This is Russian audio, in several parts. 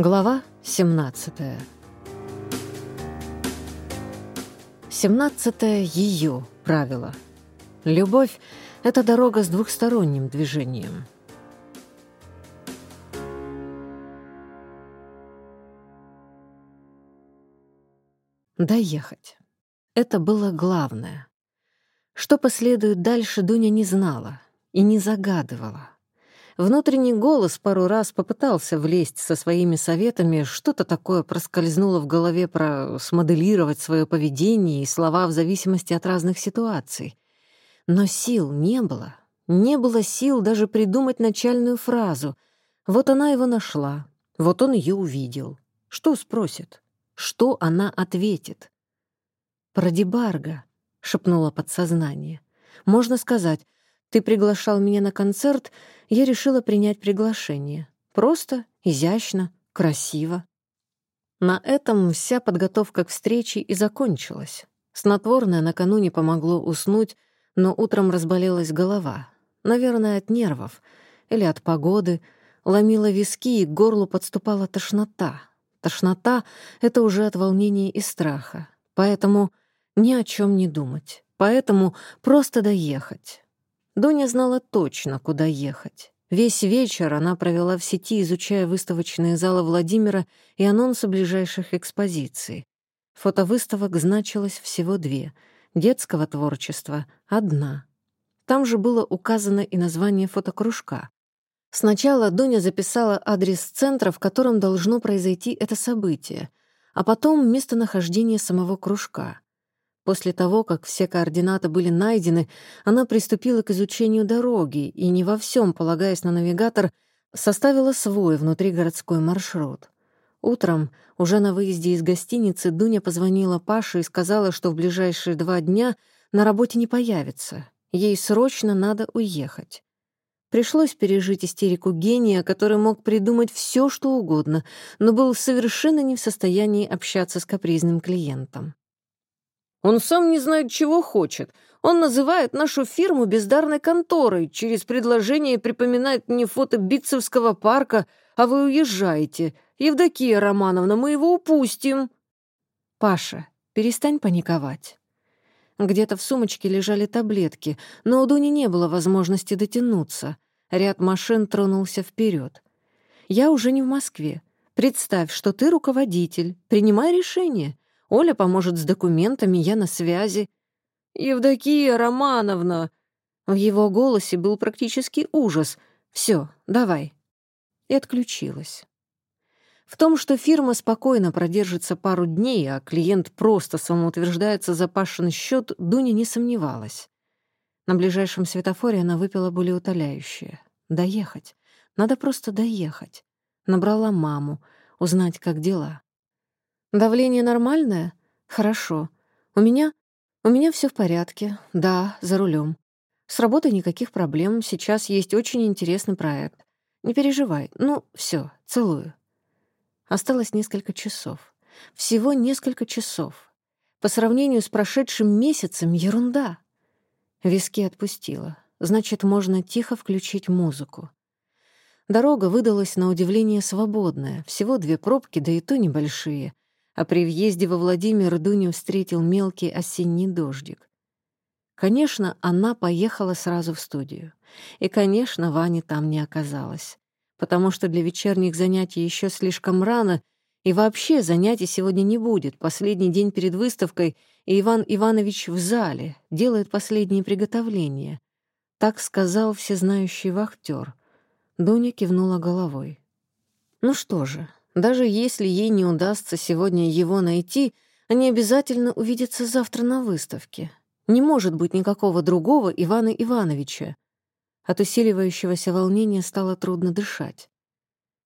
Глава 17 Семнадцатое ее правило. Любовь — это дорога с двухсторонним движением. Доехать. Это было главное. Что последует дальше, Дуня не знала и не загадывала. Внутренний голос пару раз попытался влезть со своими советами, что-то такое проскользнуло в голове про смоделировать свое поведение и слова в зависимости от разных ситуаций. Но сил не было. Не было сил даже придумать начальную фразу. Вот она его нашла, вот он ее увидел. Что спросит? Что она ответит? «Про Дебарга», — шепнуло подсознание. «Можно сказать, ты приглашал меня на концерт, я решила принять приглашение. Просто, изящно, красиво. На этом вся подготовка к встрече и закончилась. Снотворное накануне помогло уснуть, но утром разболелась голова. Наверное, от нервов или от погоды. Ломила виски, и к горлу подступала тошнота. Тошнота — это уже от волнения и страха. Поэтому ни о чем не думать. Поэтому просто доехать. Дуня знала точно, куда ехать. Весь вечер она провела в сети, изучая выставочные залы Владимира и анонсы ближайших экспозиций. Фотовыставок значилось всего две, детского творчества — одна. Там же было указано и название фотокружка. Сначала Дуня записала адрес центра, в котором должно произойти это событие, а потом местонахождение самого кружка. После того, как все координаты были найдены, она приступила к изучению дороги и, не во всем полагаясь на навигатор, составила свой внутригородской маршрут. Утром, уже на выезде из гостиницы, Дуня позвонила Паше и сказала, что в ближайшие два дня на работе не появится. Ей срочно надо уехать. Пришлось пережить истерику гения, который мог придумать все, что угодно, но был совершенно не в состоянии общаться с капризным клиентом. Он сам не знает, чего хочет. Он называет нашу фирму бездарной конторой, через предложение припоминает мне фото Битцевского парка, а вы уезжаете. Евдокия Романовна, мы его упустим. Паша, перестань паниковать. Где-то в сумочке лежали таблетки, но у Дуни не было возможности дотянуться. Ряд машин тронулся вперед. Я уже не в Москве. Представь, что ты руководитель. Принимай решение. Оля поможет с документами, я на связи. «Евдокия Романовна!» В его голосе был практически ужас. «Все, давай». И отключилась. В том, что фирма спокойно продержится пару дней, а клиент просто самоутверждается за Пашин счет, Дуня не сомневалась. На ближайшем светофоре она выпила болеутоляющее. Доехать. Надо просто доехать. Набрала маму, узнать, как дела. Давление нормальное? Хорошо. У меня... У меня все в порядке. Да, за рулем. С работой никаких проблем. Сейчас есть очень интересный проект. Не переживай. Ну, все, целую. Осталось несколько часов. Всего несколько часов. По сравнению с прошедшим месяцем — ерунда. Виски отпустила. Значит, можно тихо включить музыку. Дорога выдалась на удивление свободная. Всего две пробки, да и то небольшие а при въезде во Владимир Дуню встретил мелкий осенний дождик. Конечно, она поехала сразу в студию. И, конечно, Вани там не оказалось, потому что для вечерних занятий еще слишком рано, и вообще занятий сегодня не будет. Последний день перед выставкой, и Иван Иванович в зале делает последние приготовления. Так сказал всезнающий вахтер. Дуня кивнула головой. Ну что же, даже если ей не удастся сегодня его найти, они обязательно увидятся завтра на выставке. Не может быть никакого другого Ивана Ивановича. От усиливающегося волнения стало трудно дышать.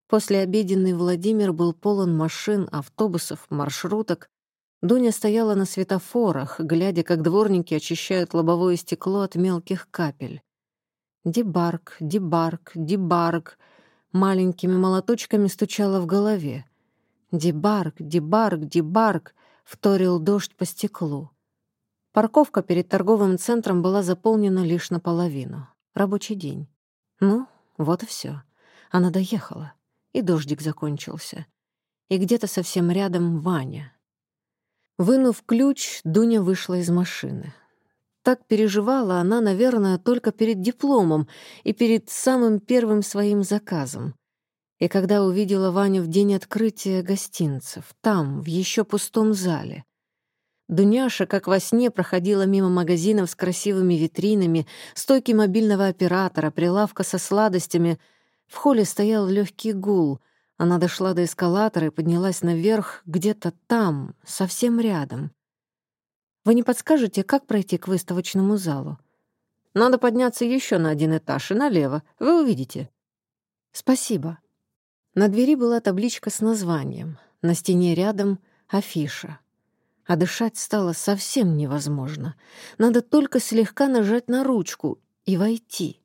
Послеобеденный Владимир был полон машин, автобусов, маршруток. Дуня стояла на светофорах, глядя, как дворники очищают лобовое стекло от мелких капель. Дебарк, дебарк, дебарк — маленькими молоточками стучало в голове. «Дебарк, дебарк, дебарк!» — вторил дождь по стеклу. Парковка перед торговым центром была заполнена лишь наполовину. Рабочий день. Ну, вот и все. Она доехала, и дождик закончился. и где-то совсем рядом Ваня. Вынув ключ, Дуня вышла из машины. Так переживала она, наверное, только перед дипломом и перед самым первым своим заказом. И когда увидела Ваню в день открытия гостинцев, там, в еще пустом зале. Дуняша, как во сне, проходила мимо магазинов с красивыми витринами, стойки мобильного оператора, прилавка со сладостями. В холле стоял легкий гул. Она дошла до эскалатора и поднялась наверх, где-то там, совсем рядом. Вы не подскажете, как пройти к выставочному залу? Надо подняться еще на один этаж и налево. Вы увидите. Спасибо. На двери была табличка с названием. На стене рядом — афиша. А дышать стало совсем невозможно. Надо только слегка нажать на ручку и войти.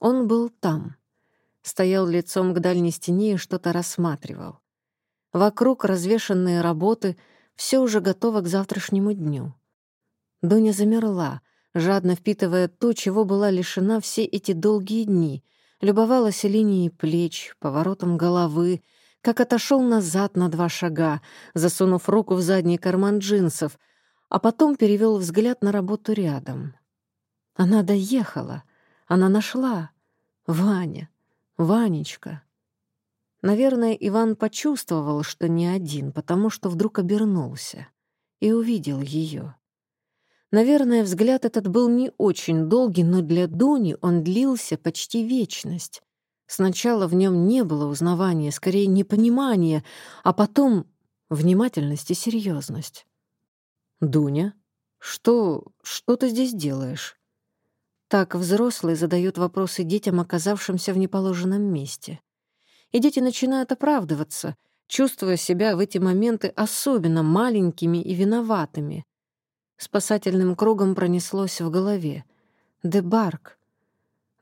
Он был там. Стоял лицом к дальней стене и что-то рассматривал. Вокруг развешанные работы — все уже готово к завтрашнему дню. Доня замерла, жадно впитывая то, чего была лишена все эти долгие дни, любовалась линией плеч, поворотом головы, как отошел назад на два шага, засунув руку в задний карман джинсов, а потом перевел взгляд на работу рядом. Она доехала, она нашла. Ваня, Ванечка. Наверное, Иван почувствовал, что не один, потому что вдруг обернулся и увидел ее. Наверное, взгляд этот был не очень долгий, но для Дуни он длился почти вечность. Сначала в нем не было узнавания, скорее непонимания, а потом внимательность и серьезность. «Дуня, что... что ты здесь делаешь?» Так взрослые задают вопросы детям, оказавшимся в неположенном месте и дети начинают оправдываться, чувствуя себя в эти моменты особенно маленькими и виноватыми. Спасательным кругом пронеслось в голове. «Дебарк».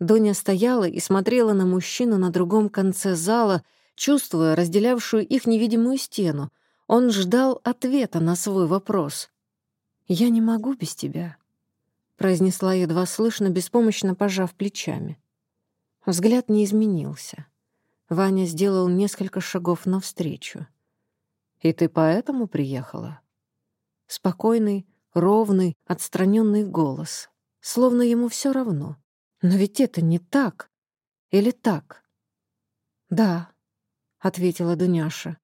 Доня стояла и смотрела на мужчину на другом конце зала, чувствуя разделявшую их невидимую стену. Он ждал ответа на свой вопрос. «Я не могу без тебя», — произнесла едва слышно, беспомощно пожав плечами. Взгляд не изменился. Ваня сделал несколько шагов навстречу. «И ты поэтому приехала?» Спокойный, ровный, отстраненный голос. Словно ему все равно. «Но ведь это не так. Или так?» «Да», — ответила Дуняша.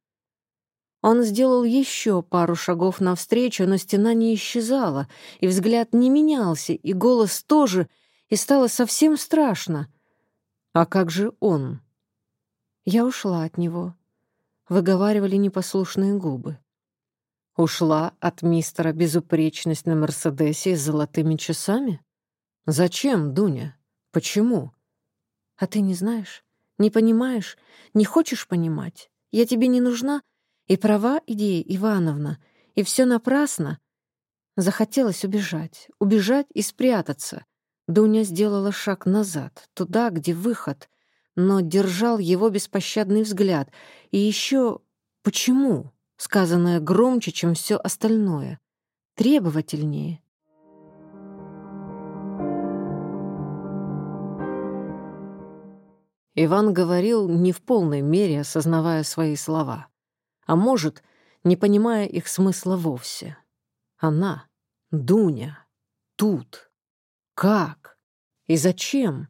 Он сделал еще пару шагов навстречу, но стена не исчезала, и взгляд не менялся, и голос тоже, и стало совсем страшно. «А как же он?» Я ушла от него. Выговаривали непослушные губы. Ушла от мистера безупречность на Мерседесе с золотыми часами? Зачем, Дуня? Почему? А ты не знаешь? Не понимаешь? Не хочешь понимать? Я тебе не нужна? И права идея Ивановна, и все напрасно. Захотелось убежать, убежать и спрятаться. Дуня сделала шаг назад, туда, где выход, но держал его беспощадный взгляд. И еще «почему?» сказанное громче, чем все остальное, требовательнее. Иван говорил не в полной мере, осознавая свои слова, а может, не понимая их смысла вовсе. Она, Дуня, тут. Как? И зачем?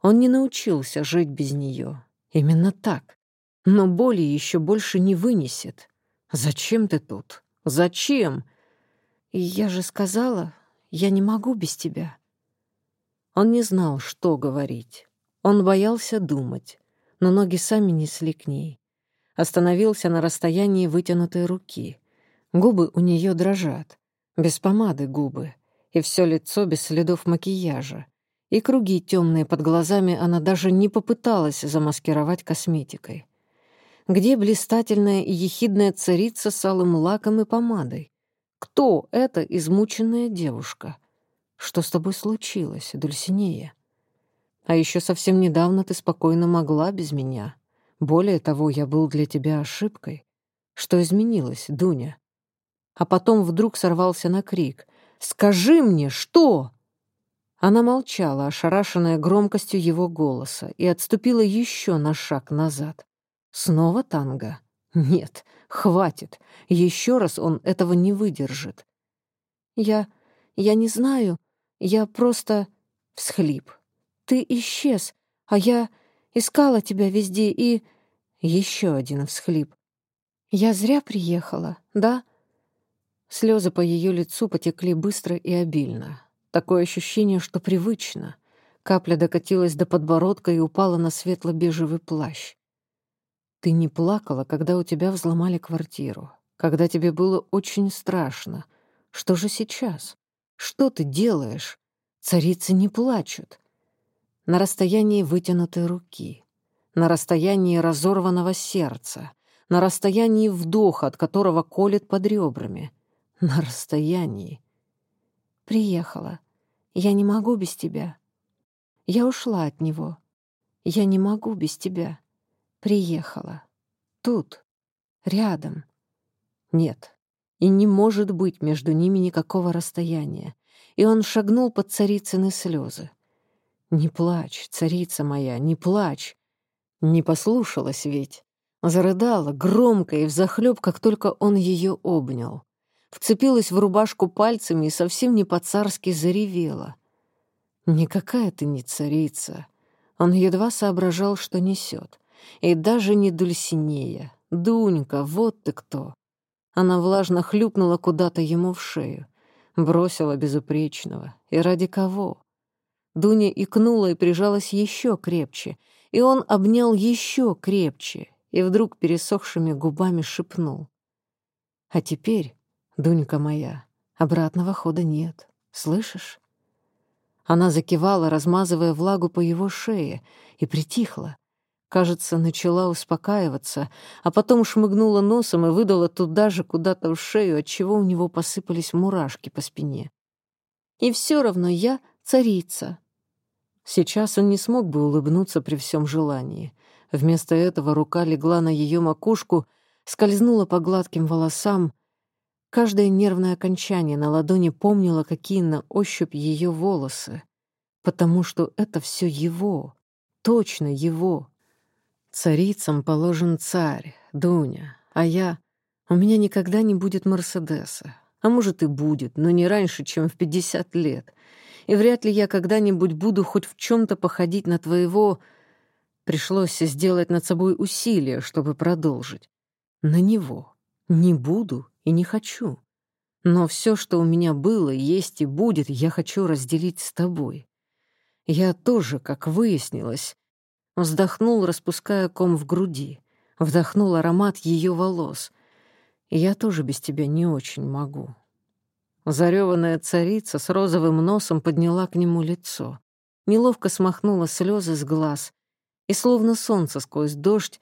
Он не научился жить без нее. Именно так. Но боли еще больше не вынесет. Зачем ты тут? Зачем? я же сказала, я не могу без тебя. Он не знал, что говорить. Он боялся думать, но ноги сами несли к ней. Остановился на расстоянии вытянутой руки. Губы у нее дрожат. Без помады губы. И все лицо без следов макияжа и круги темные под глазами она даже не попыталась замаскировать косметикой. Где блистательная и ехидная царица с алым лаком и помадой? Кто эта измученная девушка? Что с тобой случилось, Дульсинея? А еще совсем недавно ты спокойно могла без меня. Более того, я был для тебя ошибкой. Что изменилось, Дуня? А потом вдруг сорвался на крик. «Скажи мне, что?» Она молчала, ошарашенная громкостью его голоса, и отступила еще на шаг назад. Снова танго? Нет, хватит. Еще раз он этого не выдержит. Я... я не знаю. Я просто... Всхлип. Ты исчез, а я искала тебя везде и... Еще один всхлип. Я зря приехала, да? Слезы по ее лицу потекли быстро и обильно. Такое ощущение, что привычно. Капля докатилась до подбородка и упала на светло-бежевый плащ. Ты не плакала, когда у тебя взломали квартиру, когда тебе было очень страшно. Что же сейчас? Что ты делаешь? Царицы не плачут. На расстоянии вытянутой руки, на расстоянии разорванного сердца, на расстоянии вдоха, от которого колет под ребрами, на расстоянии. Приехала. Я не могу без тебя. Я ушла от него. Я не могу без тебя. Приехала. Тут. Рядом. Нет. И не может быть между ними никакого расстояния. И он шагнул под царицыны слезы. «Не плачь, царица моя, не плачь!» Не послушалась ведь. Зарыдала громко и взахлёб, как только он ее обнял. Вцепилась в рубашку пальцами и совсем не по-царски заревела. «Никакая ты не царица!» Он едва соображал, что несет. И даже не Дульсинея. Дунька, вот ты кто. Она влажно хлюпнула куда-то ему в шею. Бросила безупречного. И ради кого? Дуня икнула и прижалась еще крепче. И он обнял еще крепче. И вдруг пересохшими губами шепнул. «А теперь, Дунька моя, обратного хода нет. Слышишь?» Она закивала, размазывая влагу по его шее, и притихла. Кажется, начала успокаиваться, а потом шмыгнула носом и выдала туда же куда-то в шею, отчего у него посыпались мурашки по спине. «И все равно я царица». Сейчас он не смог бы улыбнуться при всем желании. Вместо этого рука легла на ее макушку, скользнула по гладким волосам. Каждое нервное окончание на ладони помнило, какие на ощупь ее волосы, потому что это все его, точно его. Царицам положен царь, Дуня, а я... У меня никогда не будет Мерседеса. А может и будет, но не раньше, чем в пятьдесят лет. И вряд ли я когда-нибудь буду хоть в чем-то походить на твоего... Пришлось сделать над собой усилие, чтобы продолжить. На него. Не буду и не хочу. Но все, что у меня было, есть и будет, я хочу разделить с тобой. Я тоже, как выяснилось, Вздохнул, распуская ком в груди. Вдохнул аромат ее волос. Я тоже без тебя не очень могу. Зареванная царица с розовым носом подняла к нему лицо. Неловко смахнула слезы с глаз. И словно солнце сквозь дождь,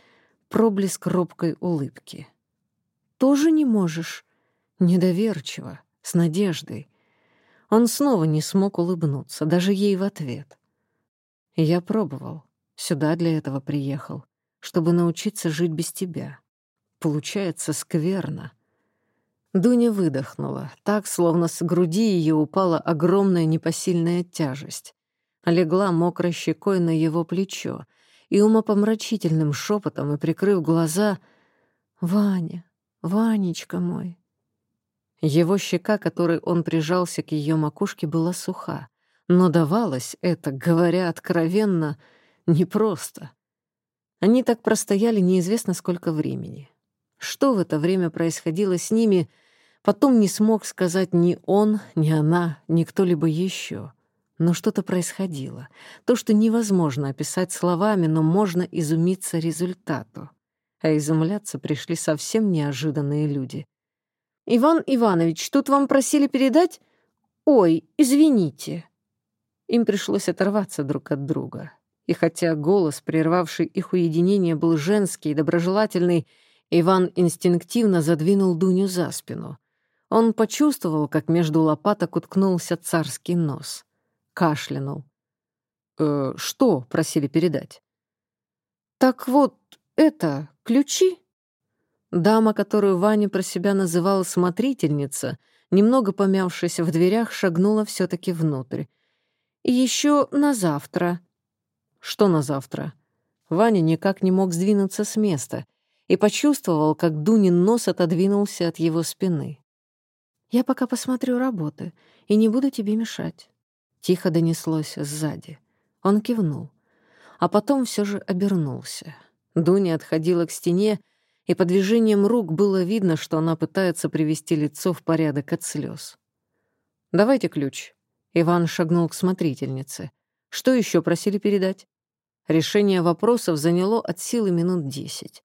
проблеск робкой улыбки. «Тоже не можешь?» Недоверчиво, с надеждой. Он снова не смог улыбнуться, даже ей в ответ. Я пробовал. Сюда для этого приехал, чтобы научиться жить без тебя. Получается скверно. Дуня выдохнула, так, словно с груди ее упала огромная непосильная тяжесть. Легла мокрой щекой на его плечо и умопомрачительным шепотом и прикрыв глаза «Ваня, Ванечка мой». Его щека, которой он прижался к ее макушке, была суха, но давалось это, говоря откровенно, — Непросто. Они так простояли неизвестно сколько времени. Что в это время происходило с ними, потом не смог сказать ни он, ни она, ни кто-либо еще. Но что-то происходило. То, что невозможно описать словами, но можно изумиться результату. А изумляться пришли совсем неожиданные люди. «Иван Иванович, тут вам просили передать...» «Ой, извините». Им пришлось оторваться друг от друга. И хотя голос, прервавший их уединение, был женский и доброжелательный, Иван инстинктивно задвинул Дуню за спину. Он почувствовал, как между лопаток уткнулся царский нос. Кашлянул. «Э, «Что?» — просили передать. «Так вот, это, ключи?» Дама, которую Ваня про себя называла смотрительница, немного помявшись в дверях, шагнула все таки внутрь. «И еще на завтра», что на завтра? Ваня никак не мог сдвинуться с места и почувствовал, как Дунин нос отодвинулся от его спины. «Я пока посмотрю работы и не буду тебе мешать», — тихо донеслось сзади. Он кивнул, а потом все же обернулся. Дуня отходила к стене, и по движениям рук было видно, что она пытается привести лицо в порядок от слез. «Давайте ключ». Иван шагнул к смотрительнице. «Что еще просили передать?» Решение вопросов заняло от силы минут десять.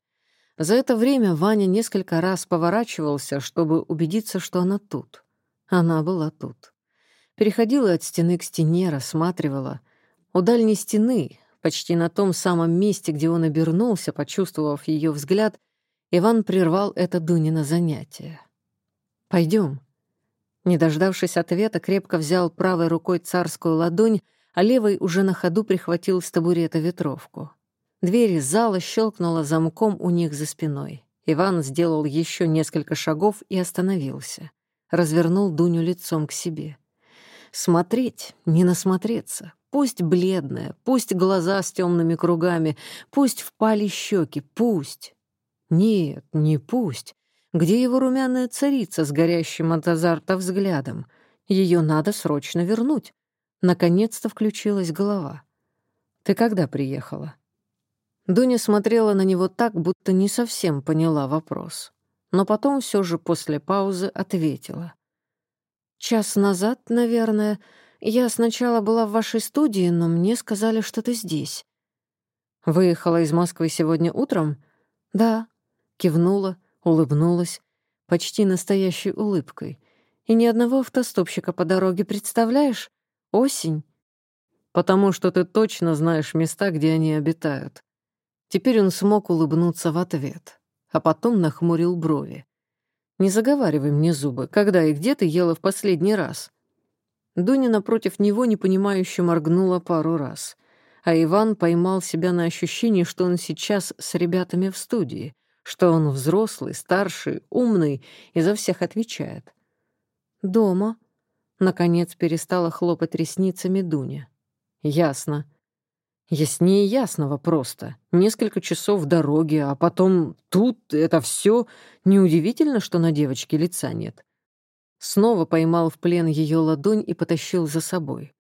За это время Ваня несколько раз поворачивался, чтобы убедиться, что она тут. Она была тут. Переходила от стены к стене, рассматривала. У дальней стены, почти на том самом месте, где он обернулся, почувствовав ее взгляд, Иван прервал это Дунина занятие. Пойдем. Не дождавшись ответа, крепко взял правой рукой царскую ладонь, а левой уже на ходу прихватил с табурета ветровку. Дверь из зала щелкнула замком у них за спиной. Иван сделал еще несколько шагов и остановился. Развернул Дуню лицом к себе. Смотреть, не насмотреться. Пусть бледная, пусть глаза с темными кругами, пусть впали щеки, пусть. Нет, не пусть. Где его румяная царица с горящим от азарта взглядом? Ее надо срочно вернуть. Наконец-то включилась голова. «Ты когда приехала?» Дуня смотрела на него так, будто не совсем поняла вопрос. Но потом все же после паузы ответила. «Час назад, наверное. Я сначала была в вашей студии, но мне сказали, что ты здесь». «Выехала из Москвы сегодня утром?» «Да», — кивнула, улыбнулась, почти настоящей улыбкой. «И ни одного автостопщика по дороге, представляешь? Осень». «Потому что ты точно знаешь места, где они обитают», Теперь он смог улыбнуться в ответ, а потом нахмурил брови. «Не заговаривай мне зубы, когда и где ты ела в последний раз?» Дуня напротив него непонимающе моргнула пару раз, а Иван поймал себя на ощущении, что он сейчас с ребятами в студии, что он взрослый, старший, умный и за всех отвечает. «Дома?» — наконец перестала хлопать ресницами Дуня. «Ясно. Яснее ясного просто. Несколько часов в дороге, а потом тут это все. Неудивительно, что на девочке лица нет. Снова поймал в плен ее ладонь и потащил за собой.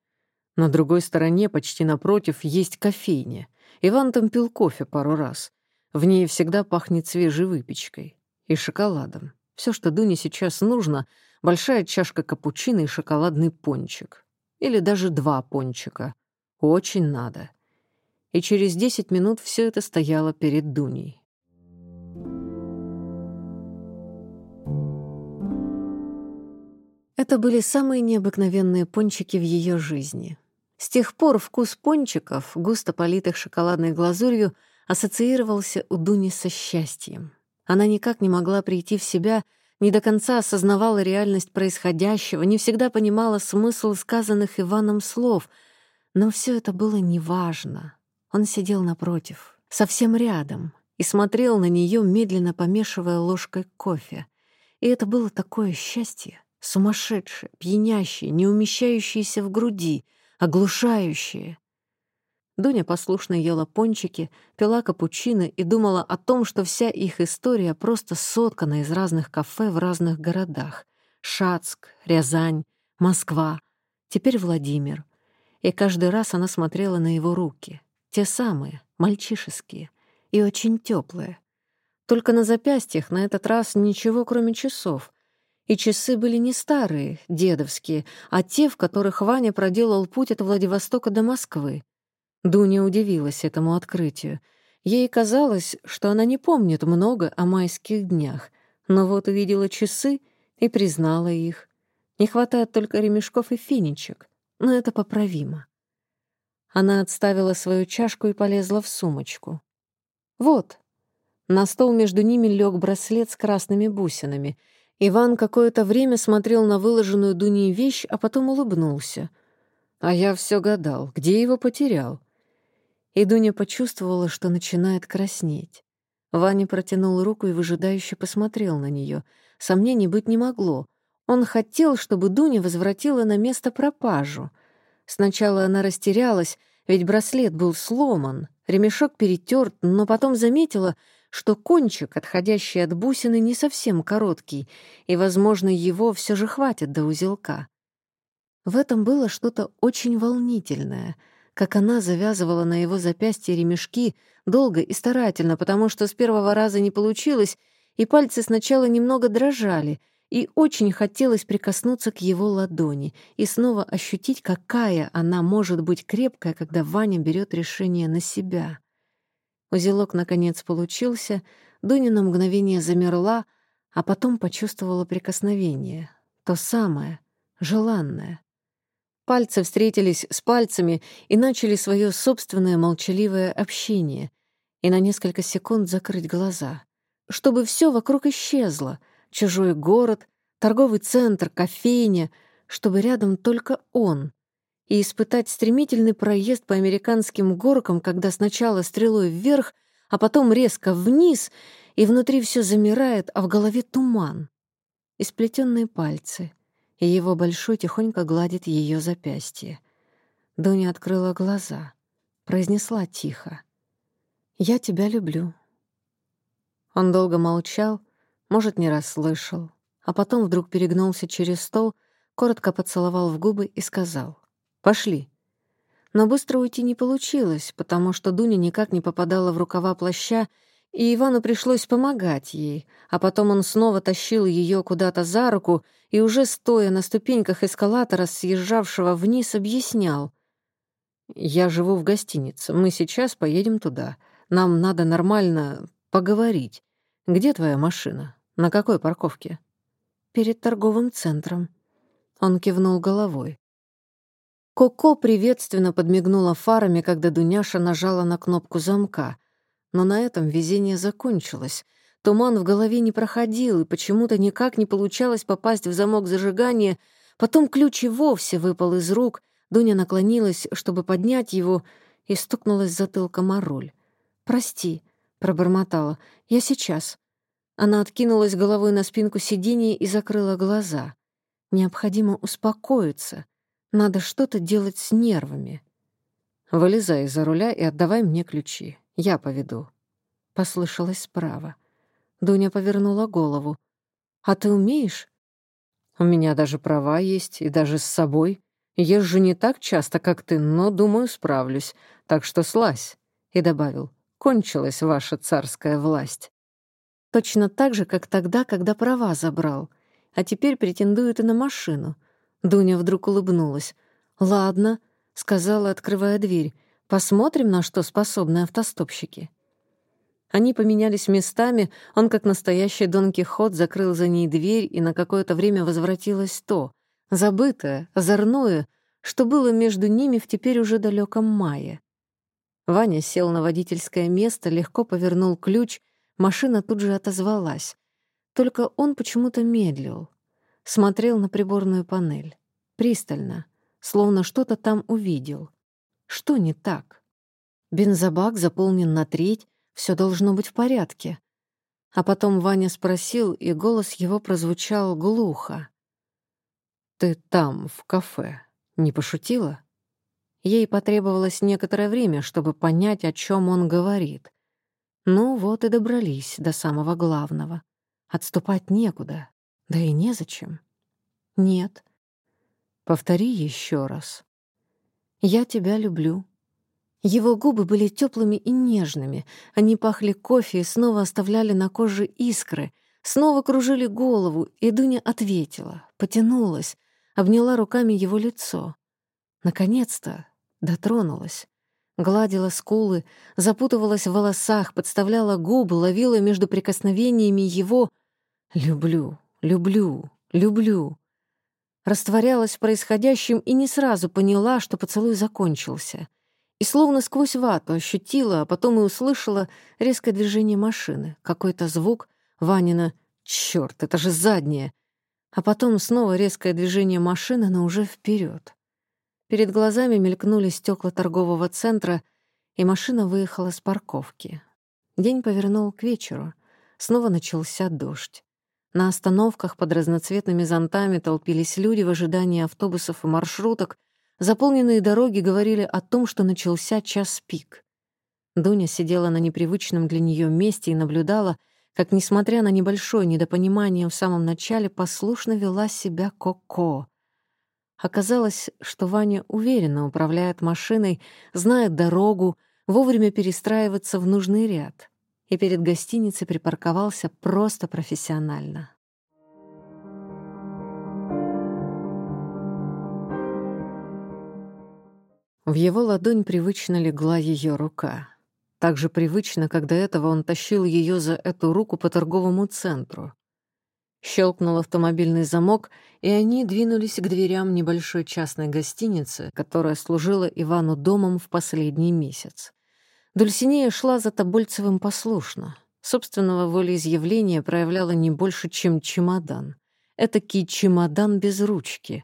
На другой стороне, почти напротив, есть кофейня. Иван там пил кофе пару раз. В ней всегда пахнет свежей выпечкой. И шоколадом. Все, что Дуне сейчас нужно — большая чашка капучино и шоколадный пончик. Или даже два пончика. Очень надо и через десять минут все это стояло перед Дуней. Это были самые необыкновенные пончики в ее жизни. С тех пор вкус пончиков, густо политых шоколадной глазурью, ассоциировался у Дуни со счастьем. Она никак не могла прийти в себя, не до конца осознавала реальность происходящего, не всегда понимала смысл сказанных Иваном слов, но все это было неважно. Он сидел напротив, совсем рядом, и смотрел на нее, медленно помешивая ложкой кофе. И это было такое счастье, сумасшедшее, пьянящее, не умещающееся в груди, оглушающее. Дуня послушно ела пончики, пила капучино и думала о том, что вся их история просто соткана из разных кафе в разных городах. Шацк, Рязань, Москва, теперь Владимир. И каждый раз она смотрела на его руки — те самые, мальчишеские и очень теплые. Только на запястьях на этот раз ничего, кроме часов. И часы были не старые, дедовские, а те, в которых Ваня проделал путь от Владивостока до Москвы. Дуня удивилась этому открытию. Ей казалось, что она не помнит много о майских днях, но вот увидела часы и признала их. Не хватает только ремешков и финичек, но это поправимо. Она отставила свою чашку и полезла в сумочку. «Вот». На стол между ними лег браслет с красными бусинами. Иван какое-то время смотрел на выложенную Дуней вещь, а потом улыбнулся. А я все гадал, где его потерял. И Дуня почувствовала, что начинает краснеть. Ваня протянул руку и выжидающе посмотрел на нее. Сомнений быть не могло. Он хотел, чтобы Дуня возвратила на место пропажу — Сначала она растерялась, ведь браслет был сломан, Ремешок перетерт, но потом заметила, что кончик, отходящий от бусины, не совсем короткий, и, возможно, его все же хватит до узелка. В этом было что-то очень волнительное, как она завязывала на его запястье ремешки долго и старательно, потому что с первого раза не получилось, и пальцы сначала немного дрожали, и очень хотелось прикоснуться к его ладони и снова ощутить, какая она может быть крепкая, когда Ваня берет решение на себя. Узелок, наконец, получился, Дуня на мгновение замерла, а потом почувствовала прикосновение, то самое, желанное. Пальцы встретились с пальцами и начали свое собственное молчаливое общение, и на несколько секунд закрыть глаза, чтобы все вокруг исчезло, чужой город, торговый центр, кофейня, чтобы рядом только он, и испытать стремительный проезд по американским горкам, когда сначала стрелой вверх, а потом резко вниз, и внутри все замирает, а в голове туман. И сплетенные пальцы — и его большой тихонько гладит ее запястье. Дуня открыла глаза, произнесла тихо. «Я тебя люблю». Он долго молчал, может, не расслышал, а потом вдруг перегнулся через стол, коротко поцеловал в губы и сказал «Пошли». Но быстро уйти не получилось, потому что Дуня никак не попадала в рукава плаща и Ивану пришлось помогать ей, а потом он снова тащил ее куда-то за руку и уже стоя на ступеньках эскалатора, съезжавшего вниз, объяснял. «Я живу в гостинице, мы сейчас поедем туда. Нам надо нормально поговорить. Где твоя машина? На какой парковке?» «Перед торговым центром». Он кивнул головой. Коко приветственно подмигнула фарами, когда Дуняша нажала на кнопку замка — но на этом везение закончилось. Туман в голове не проходил, и почему-то никак не получалось попасть в замок зажигания. Потом ключ и вовсе выпал из рук. Дуня наклонилась, чтобы поднять его, и стукнулась затылком о руль. «Прости», — пробормотала, — «я сейчас». Она откинулась головой на спинку сиденья и закрыла глаза. Необходимо успокоиться. Надо что-то делать с нервами. «Вылезай из-за руля и отдавай мне ключи. Я поведу». Послышалось справа. Дуня повернула голову. «А ты умеешь?» «У меня даже права есть, и даже с собой. Езжу не так часто, как ты, но, думаю, справлюсь. Так что слазь». И добавил, «Кончилась ваша царская власть». Точно так же, как тогда, когда права забрал. А теперь претендует и на машину. Дуня вдруг улыбнулась. «Ладно», — сказала, открывая дверь. Посмотрим, на что способны автостопщики. Они поменялись местами, он, как настоящий Дон Кихот, закрыл за ней дверь, и на какое-то время возвратилось то, забытое, озорное, что было между ними в теперь уже далеком мае. Ваня сел на водительское место, легко повернул ключ, машина тут же отозвалась. Только он почему-то медлил, смотрел на приборную панель, пристально, словно что-то там увидел — что не так? Бензобак заполнен на треть, все должно быть в порядке. А потом Ваня спросил, и голос его прозвучал глухо. «Ты там, в кафе, не пошутила?» Ей потребовалось некоторое время, чтобы понять, о чем он говорит. Ну вот и добрались до самого главного. Отступать некуда, да и незачем. Нет. Повтори еще раз. «Я тебя люблю». Его губы были теплыми и нежными, они пахли кофе и снова оставляли на коже искры, снова кружили голову, и Дуня ответила, потянулась, обняла руками его лицо. Наконец-то дотронулась. Гладила скулы, запутывалась в волосах, подставляла губы, ловила между прикосновениями его «люблю, люблю, люблю» растворялась в происходящем и не сразу поняла, что поцелуй закончился. И словно сквозь вату ощутила, а потом и услышала резкое движение машины, какой-то звук Ванина «Чёрт, это же заднее!» А потом снова резкое движение машины, но уже вперед. Перед глазами мелькнули стекла торгового центра, и машина выехала с парковки. День повернул к вечеру. Снова начался дождь. На остановках под разноцветными зонтами толпились люди в ожидании автобусов и маршруток. Заполненные дороги говорили о том, что начался час пик. Дуня сидела на непривычном для нее месте и наблюдала, как, несмотря на небольшое недопонимание в самом начале, послушно вела себя Коко. Оказалось, что Ваня уверенно управляет машиной, знает дорогу, вовремя перестраивается в нужный ряд и перед гостиницей припарковался просто профессионально. В его ладонь привычно легла ее рука. Так же привычно, как до этого он тащил ее за эту руку по торговому центру. Щелкнул автомобильный замок, и они двинулись к дверям небольшой частной гостиницы, которая служила Ивану домом в последний месяц. Дульсинея шла за Тобольцевым послушно. Собственного волеизъявления проявляла не больше, чем чемодан. Этакий чемодан без ручки.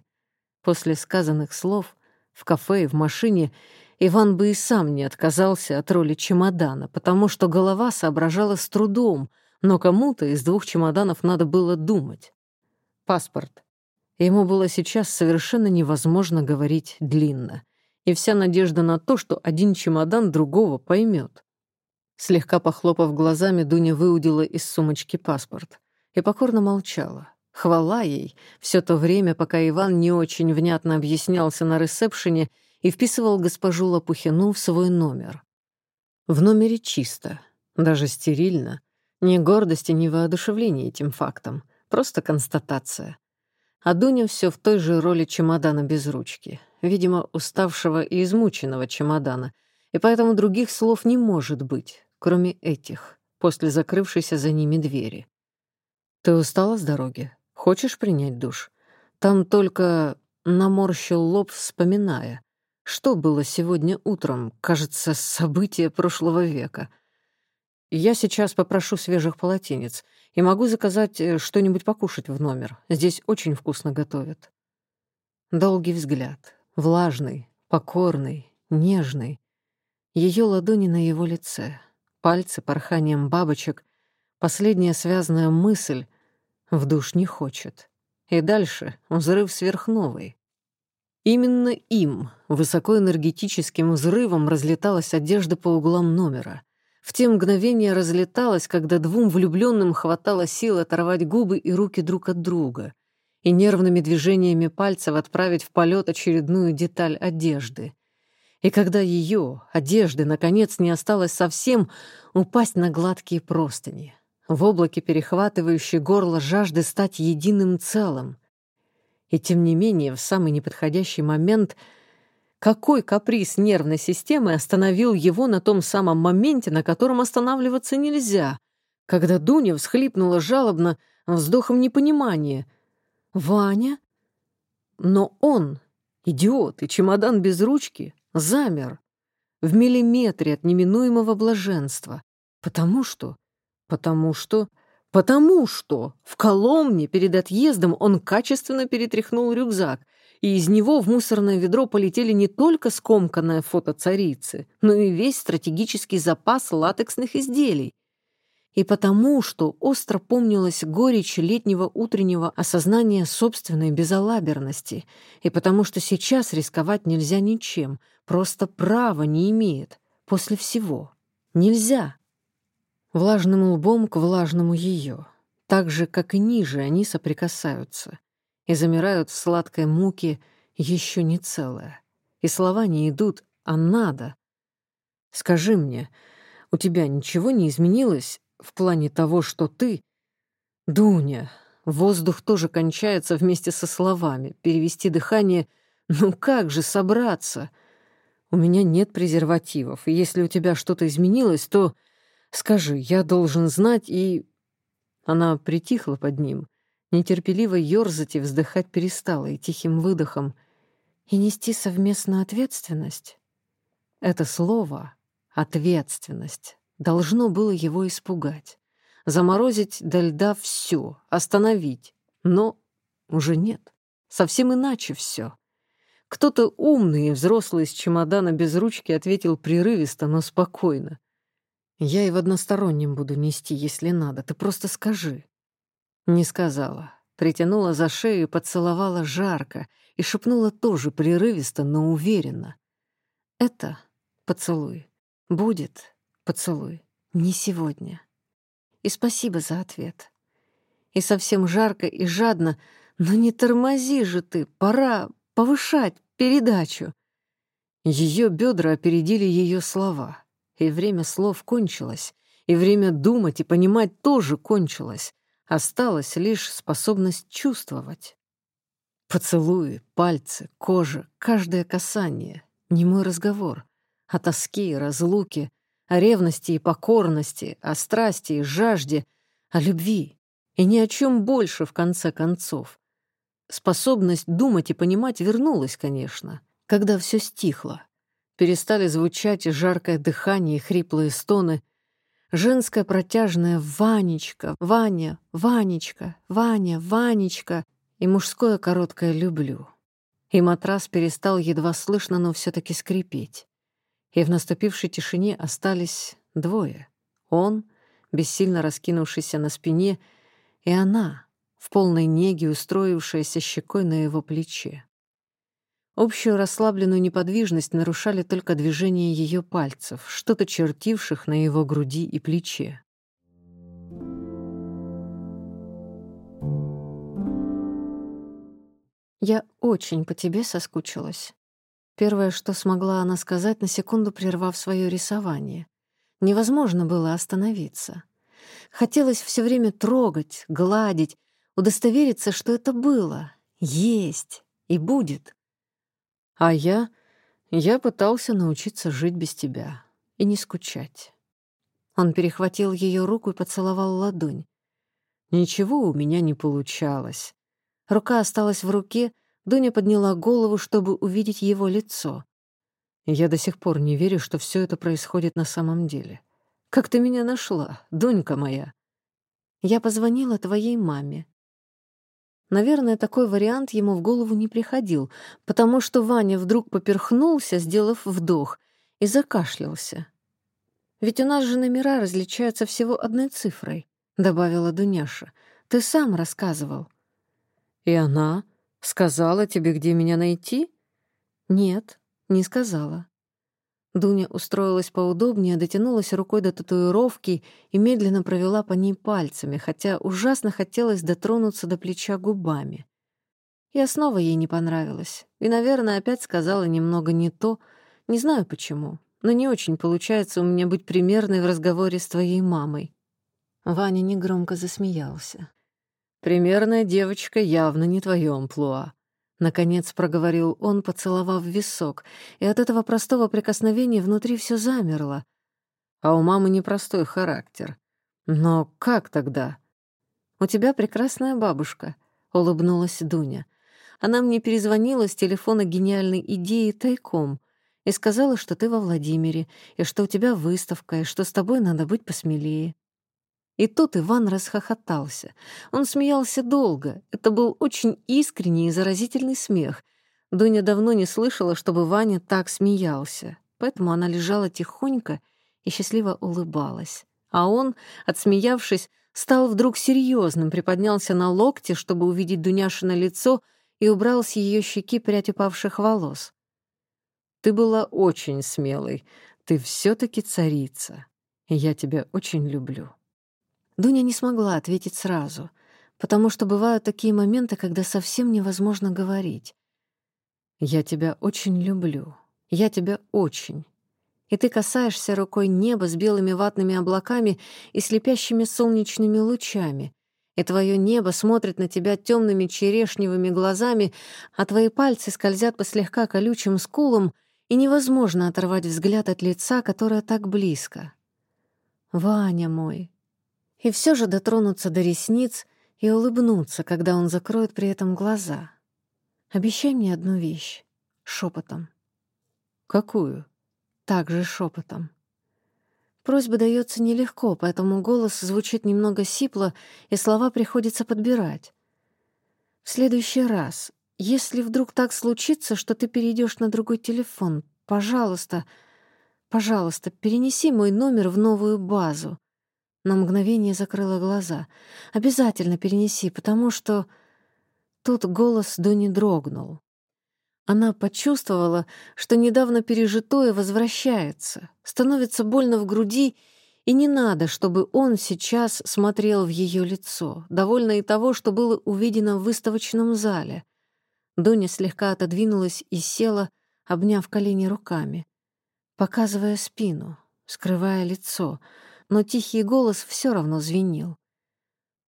После сказанных слов в кафе и в машине Иван бы и сам не отказался от роли чемодана, потому что голова соображала с трудом, но кому-то из двух чемоданов надо было думать. Паспорт. Ему было сейчас совершенно невозможно говорить длинно, и вся надежда на то, что один чемодан другого поймет. Слегка похлопав глазами, Дуня выудила из сумочки паспорт и покорно молчала. Хвала ей, все то время, пока Иван не очень внятно объяснялся на ресепшене и вписывал госпожу Лопухину в свой номер. В номере чисто, даже стерильно. Ни гордости, ни воодушевления этим фактом, просто констатация. А Дуня все в той же роли чемодана без ручки, видимо, уставшего и измученного чемодана, и поэтому других слов не может быть, кроме этих, после закрывшейся за ними двери. «Ты устала с дороги?» Хочешь принять душ? Там только наморщил лоб, вспоминая. Что было сегодня утром? Кажется, событие прошлого века. Я сейчас попрошу свежих полотенец и могу заказать э, что-нибудь покушать в номер. Здесь очень вкусно готовят. Долгий взгляд, влажный, покорный, нежный. Ее ладони на его лице, пальцы порханием бабочек, последняя связанная мысль — в душ не хочет. И дальше взрыв сверхновой. Именно им, высокоэнергетическим взрывом, разлеталась одежда по углам номера. В те мгновения разлеталась, когда двум влюбленным хватало сил оторвать губы и руки друг от друга и нервными движениями пальцев отправить в полет очередную деталь одежды. И когда ее, одежды, наконец не осталось совсем, упасть на гладкие простыни в облаке перехватывающей горло жажды стать единым целым. И тем не менее, в самый неподходящий момент какой каприз нервной системы остановил его на том самом моменте, на котором останавливаться нельзя, когда Дуня всхлипнула жалобно, вздохом непонимания. «Ваня?» Но он, идиот и чемодан без ручки, замер в миллиметре от неминуемого блаженства, потому что Потому что... Потому что в Коломне перед отъездом он качественно перетряхнул рюкзак, и из него в мусорное ведро полетели не только скомканное фото царицы, но и весь стратегический запас латексных изделий. И потому, что остро помнилась горечь летнего утреннего осознания собственной безалаберности, и потому что сейчас рисковать нельзя ничем, просто права не имеет, после всего. Нельзя влажным лбом к влажному ее, так же, как и ниже они соприкасаются и замирают в сладкой муке еще не целое. И слова не идут, а надо. Скажи мне, у тебя ничего не изменилось в плане того, что ты... Дуня, воздух тоже кончается вместе со словами. Перевести дыхание... Ну как же собраться? У меня нет презервативов, и если у тебя что-то изменилось, то... Скажи, я должен знать и...» Она притихла под ним, нетерпеливо ёрзать и вздыхать перестала, и тихим выдохом «И нести совместную ответственность?» Это слово «ответственность» должно было его испугать, заморозить до льда все, остановить, но уже нет, совсем иначе все. Кто-то умный и взрослый с чемодана без ручки ответил прерывисто, но спокойно. Я и в одностороннем буду нести, если надо. Ты просто скажи». Не сказала. Притянула за шею и поцеловала жарко и шепнула тоже прерывисто, но уверенно. «Это поцелуй. Будет Поцелуй. Не сегодня. И спасибо за ответ. И совсем жарко и жадно, но не тормози же ты, пора повышать передачу. Ее бедра опередили ее слова, и время слов кончилось, и время думать и понимать тоже кончилось. Осталась лишь способность чувствовать. Поцелуи, пальцы, кожа, каждое касание, не мой разговор. О тоске и разлуке, о ревности и покорности, о страсти и жажде, о любви. И ни о чем больше, в конце концов. Способность думать и понимать вернулась, конечно, когда все стихло. Перестали звучать жаркое дыхание и хриплые стоны, женское протяжное «Ванечка», «Ваня», «Ванечка», «Ваня», «Ванечка» и мужское короткое «люблю». И матрас перестал едва слышно, но все таки скрипеть. И в наступившей тишине остались двое. Он, бессильно раскинувшийся на спине, и она, в полной неге устроившаяся щекой на его плече. Общую расслабленную неподвижность нарушали только движения ее пальцев, что-то чертивших на его груди и плече. «Я очень по тебе соскучилась». Первое, что смогла она сказать, на секунду прервав свое рисование. Невозможно было остановиться. Хотелось все время трогать, гладить, удостовериться, что это было, есть и будет. А я... я пытался научиться жить без тебя и не скучать. Он перехватил ее руку и поцеловал ладонь. Ничего у меня не получалось. Рука осталась в руке, Дуня подняла голову, чтобы увидеть его лицо. Я до сих пор не верю, что все это происходит на самом деле. Как ты меня нашла, Дунька моя? Я позвонила твоей маме. Наверное, такой вариант ему в голову не приходил, потому что Ваня вдруг поперхнулся, сделав вдох, и закашлялся. «Ведь у нас же номера различаются всего одной цифрой», — добавила Дуняша. «Ты сам рассказывал». «И она сказала тебе, где меня найти?» «Нет, не сказала. Дуня устроилась поудобнее, дотянулась рукой до татуировки и медленно провела по ней пальцами, хотя ужасно хотелось дотронуться до плеча губами. Я снова ей не понравилась. И, наверное, опять сказала немного не то. Не знаю почему, но не очень получается у меня быть примерной в разговоре с твоей мамой. Ваня негромко засмеялся. «Примерная девочка явно не твоё амплуа. Наконец проговорил он, поцеловав висок, и от этого простого прикосновения внутри все замерло. А у мамы непростой характер. Но как тогда? «У тебя прекрасная бабушка», — улыбнулась Дуня. Она мне перезвонила с телефона гениальной идеи тайком и сказала, что ты во Владимире, и что у тебя выставка, и что с тобой надо быть посмелее. И тут Иван расхохотался. Он смеялся долго. Это был очень искренний и заразительный смех. Дуня давно не слышала, чтобы Ваня так смеялся. Поэтому она лежала тихонько и счастливо улыбалась. А он, отсмеявшись, стал вдруг серьезным, приподнялся на локте, чтобы увидеть Дуняшино лицо, и убрал с ее щеки прядь упавших волос. «Ты была очень смелой. Ты все таки царица. Я тебя очень люблю». Дуня не смогла ответить сразу, потому что бывают такие моменты, когда совсем невозможно говорить. «Я тебя очень люблю. Я тебя очень». И ты касаешься рукой неба с белыми ватными облаками и слепящими солнечными лучами, и твое небо смотрит на тебя темными черешневыми глазами, а твои пальцы скользят по слегка колючим скулам, и невозможно оторвать взгляд от лица, которое так близко. «Ваня мой, и все же дотронуться до ресниц и улыбнуться, когда он закроет при этом глаза. «Обещай мне одну вещь» — шепотом. «Какую?» Также шепотом. Просьба дается нелегко, поэтому голос звучит немного сипло, и слова приходится подбирать. В следующий раз, если вдруг так случится, что ты перейдешь на другой телефон, пожалуйста, пожалуйста, перенеси мой номер в новую базу. На мгновение закрыла глаза. «Обязательно перенеси, потому что...» Тут голос Дуни дрогнул. Она почувствовала, что недавно пережитое возвращается, становится больно в груди, и не надо, чтобы он сейчас смотрел в ее лицо, довольно и того, что было увидено в выставочном зале. Дуня слегка отодвинулась и села, обняв колени руками, показывая спину, скрывая лицо, но тихий голос все равно звенел.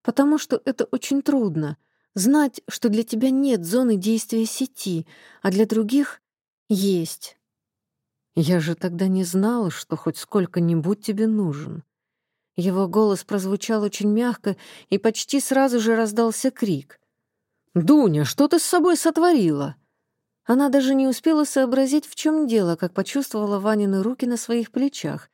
«Потому что это очень трудно — Знать, что для тебя нет зоны действия сети, а для других — есть. Я же тогда не знала, что хоть сколько-нибудь тебе нужен. Его голос прозвучал очень мягко, и почти сразу же раздался крик. «Дуня, что ты с собой сотворила?» Она даже не успела сообразить, в чем дело, как почувствовала Ванины руки на своих плечах.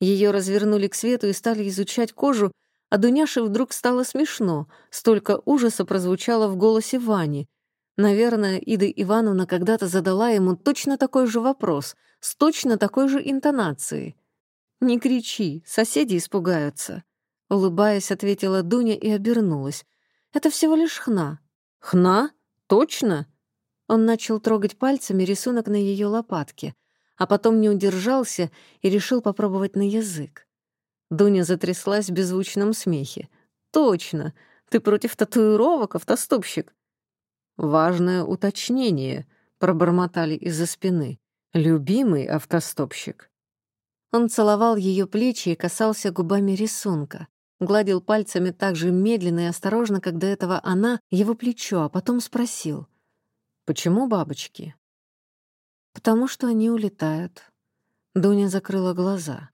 Ее развернули к свету и стали изучать кожу, а Дуняше вдруг стало смешно, столько ужаса прозвучало в голосе Вани. Наверное, Ида Ивановна когда-то задала ему точно такой же вопрос, с точно такой же интонацией. «Не кричи, соседи испугаются», — улыбаясь, ответила Дуня и обернулась. «Это всего лишь хна». «Хна? Точно?» Он начал трогать пальцами рисунок на ее лопатке, а потом не удержался и решил попробовать на язык. Дуня затряслась в беззвучном смехе. «Точно! Ты против татуировок, автостопщик!» «Важное уточнение», — пробормотали из-за спины. «Любимый автостопщик». Он целовал ее плечи и касался губами рисунка. Гладил пальцами так же медленно и осторожно, как до этого она, его плечо, а потом спросил. «Почему бабочки?» «Потому что они улетают». Дуня закрыла глаза.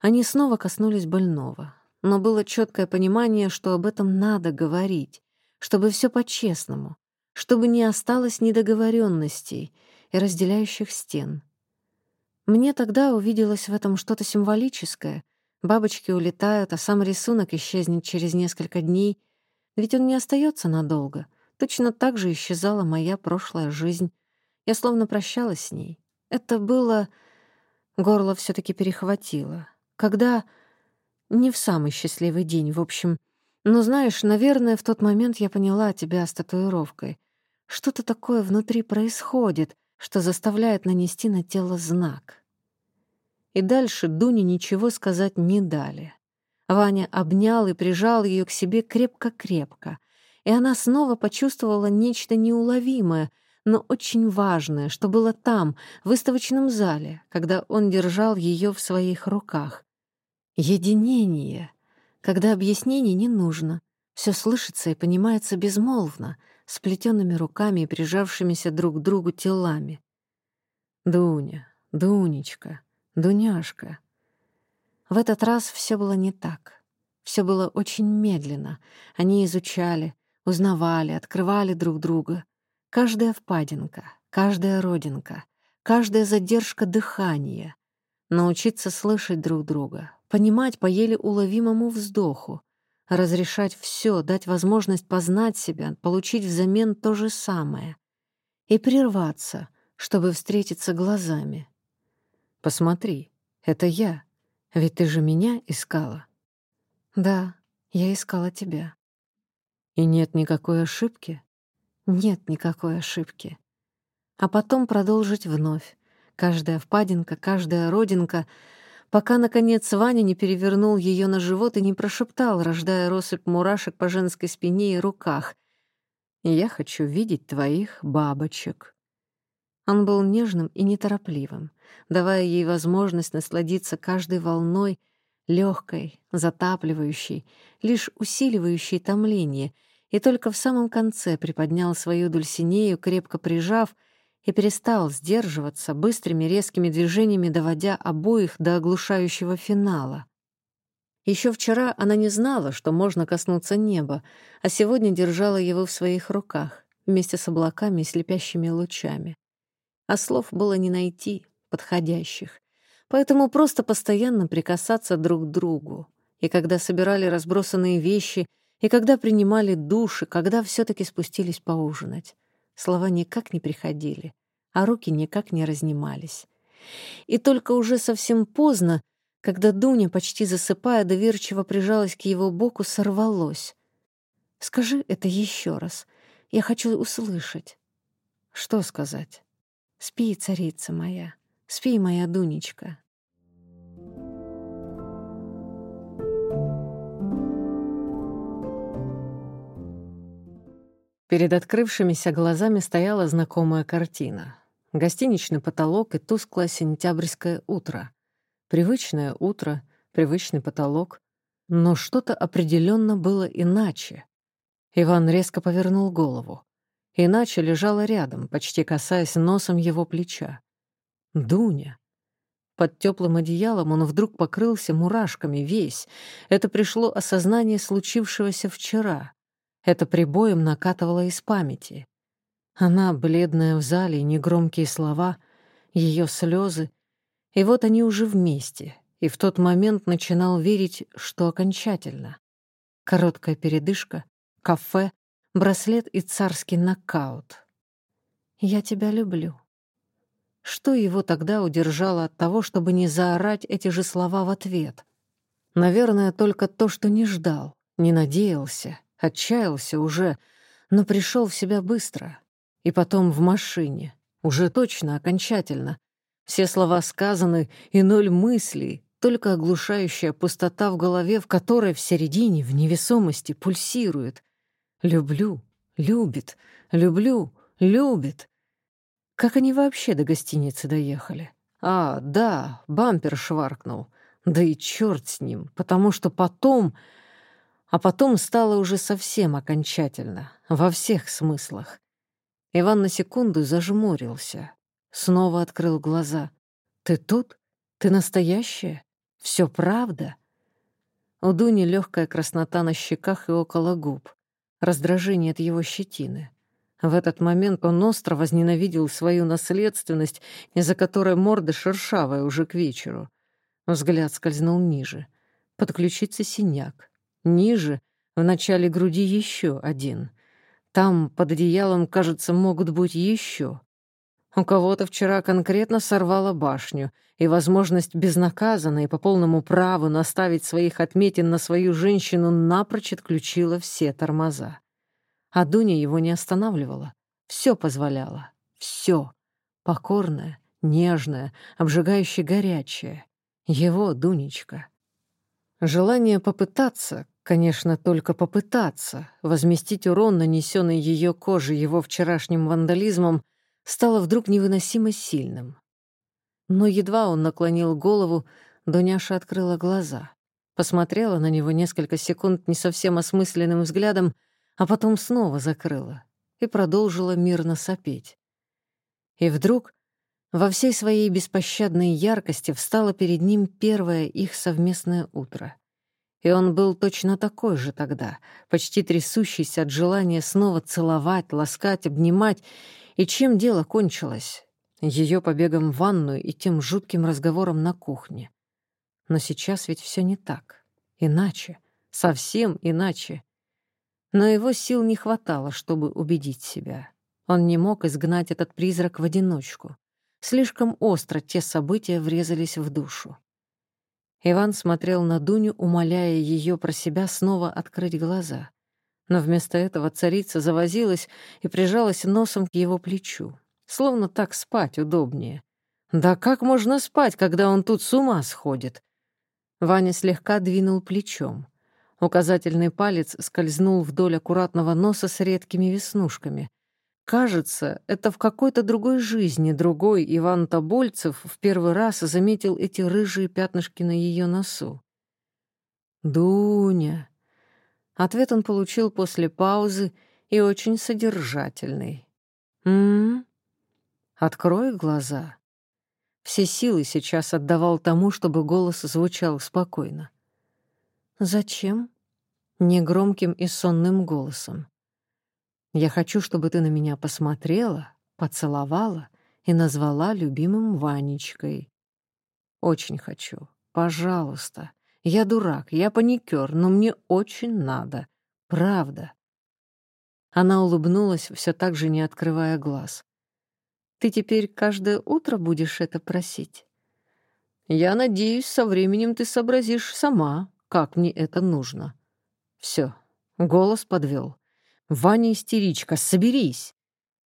Они снова коснулись больного, но было четкое понимание, что об этом надо говорить, чтобы все по-честному, чтобы не осталось недоговоренностей и разделяющих стен. Мне тогда увиделось в этом что-то символическое. Бабочки улетают, а сам рисунок исчезнет через несколько дней, ведь он не остается надолго. Точно так же исчезала моя прошлая жизнь. Я словно прощалась с ней. Это было... Горло все таки перехватило. Когда... Не в самый счастливый день, в общем. Но знаешь, наверное, в тот момент я поняла тебя с татуировкой. Что-то такое внутри происходит, что заставляет нанести на тело знак. И дальше Дуне ничего сказать не дали. Ваня обнял и прижал ее к себе крепко-крепко, и она снова почувствовала нечто неуловимое, но очень важное, что было там, в выставочном зале, когда он держал ее в своих руках. Единение, когда объяснений не нужно, все слышится и понимается безмолвно, сплетенными руками и прижавшимися друг к другу телами. Дуня, Дунечка, Дуняшка. В этот раз все было не так. Все было очень медленно. Они изучали, узнавали, открывали друг друга. Каждая впадинка, каждая родинка, каждая задержка дыхания. Научиться слышать друг друга, понимать по еле уловимому вздоху, разрешать все, дать возможность познать себя, получить взамен то же самое и прерваться, чтобы встретиться глазами. «Посмотри, это я, ведь ты же меня искала». «Да, я искала тебя». «И нет никакой ошибки?» «Нет никакой ошибки». А потом продолжить вновь. Каждая впадинка, каждая родинка — пока, наконец, Ваня не перевернул ее на живот и не прошептал, рождая россыпь мурашек по женской спине и руках. «Я хочу видеть твоих бабочек». Он был нежным и неторопливым, давая ей возможность насладиться каждой волной, легкой, затапливающей, лишь усиливающей томление, и только в самом конце приподнял свою дульсинею, крепко прижав — и перестал сдерживаться, быстрыми резкими движениями доводя обоих до оглушающего финала. Еще вчера она не знала, что можно коснуться неба, а сегодня держала его в своих руках, вместе с облаками и слепящими лучами. А слов было не найти, подходящих. Поэтому просто постоянно прикасаться друг к другу. И когда собирали разбросанные вещи, и когда принимали души, когда все таки спустились поужинать. Слова никак не приходили, а руки никак не разнимались. И только уже совсем поздно, когда Дуня, почти засыпая, доверчиво прижалась к его боку, сорвалось. «Скажи это еще раз. Я хочу услышать». Что сказать? Спи, царица моя, спи, моя Дунечка. Перед открывшимися глазами стояла знакомая картина. Гостиничный потолок и тусклое сентябрьское утро. Привычное утро, привычный потолок. Но что-то определенно было иначе. Иван резко повернул голову. Иначе лежала рядом, почти касаясь носом его плеча. Дуня. Под теплым одеялом он вдруг покрылся мурашками весь. Это пришло осознание случившегося вчера. Это прибоем накатывало из памяти. Она, бледная в зале, негромкие слова, ее слезы. И вот они уже вместе, и в тот момент начинал верить, что окончательно. Короткая передышка, кафе, браслет и царский нокаут. «Я тебя люблю». Что его тогда удержало от того, чтобы не заорать эти же слова в ответ? Наверное, только то, что не ждал, не надеялся, Отчаялся уже, но пришел в себя быстро. И потом в машине. Уже точно, окончательно. Все слова сказаны, и ноль мыслей, только оглушающая пустота в голове, в которой в середине, в невесомости, пульсирует. «Люблю, любит, люблю, любит». Как они вообще до гостиницы доехали? А, да, бампер шваркнул. Да и черт с ним, потому что потом а потом стало уже совсем окончательно, во всех смыслах. Иван на секунду зажмурился, снова открыл глаза. «Ты тут? Ты настоящая? Все правда?» У Дуни легкая краснота на щеках и около губ, раздражение от его щетины. В этот момент он остро возненавидел свою наследственность, из-за которой морда шершавая уже к вечеру. Взгляд скользнул ниже. Подключиться синяк. Ниже, в начале груди, еще один. Там, под одеялом, кажется, могут быть еще. У кого-то вчера конкретно сорвало башню, и возможность безнаказанно и по полному праву наставить своих отметин на свою женщину напрочь отключила все тормоза. А Дуня его не останавливала. Все позволяла. Все. Покорная, нежная, обжигающе горячая. Его, Дунечка. Желание попытаться, конечно, только попытаться, возместить урон, нанесенный ее коже его вчерашним вандализмом, стало вдруг невыносимо сильным. Но едва он наклонил голову, Дуняша открыла глаза, посмотрела на него несколько секунд не совсем осмысленным взглядом, а потом снова закрыла и продолжила мирно сопеть. И вдруг во всей своей беспощадной яркости встало перед ним первое их совместное утро. И он был точно такой же тогда, почти трясущийся от желания снова целовать, ласкать, обнимать. И чем дело кончилось? Ее побегом в ванную и тем жутким разговором на кухне. Но сейчас ведь все не так. Иначе. Совсем иначе. Но его сил не хватало, чтобы убедить себя. Он не мог изгнать этот призрак в одиночку. Слишком остро те события врезались в душу. Иван смотрел на Дуню, умоляя ее про себя снова открыть глаза. Но вместо этого царица завозилась и прижалась носом к его плечу. Словно так спать удобнее. Да как можно спать, когда он тут с ума сходит? Ваня слегка двинул плечом. Указательный палец скользнул вдоль аккуратного носа с редкими веснушками. Кажется, это в какой-то другой жизни другой Иван Тобольцев в первый раз заметил эти рыжие пятнышки на ее носу. «Дуня!» Ответ он получил после паузы и очень содержательный. «М? Открой глаза». Все силы сейчас отдавал тому, чтобы голос звучал спокойно. «Зачем?» Негромким и сонным голосом. Я хочу, чтобы ты на меня посмотрела, поцеловала и назвала любимым Ванечкой. Очень хочу. Пожалуйста. Я дурак, я паникер, но мне очень надо. Правда. Она улыбнулась, все так же не открывая глаз. Ты теперь каждое утро будешь это просить? Я надеюсь, со временем ты сообразишь сама, как мне это нужно. Все. Голос подвел. «Ваня истеричка, соберись!»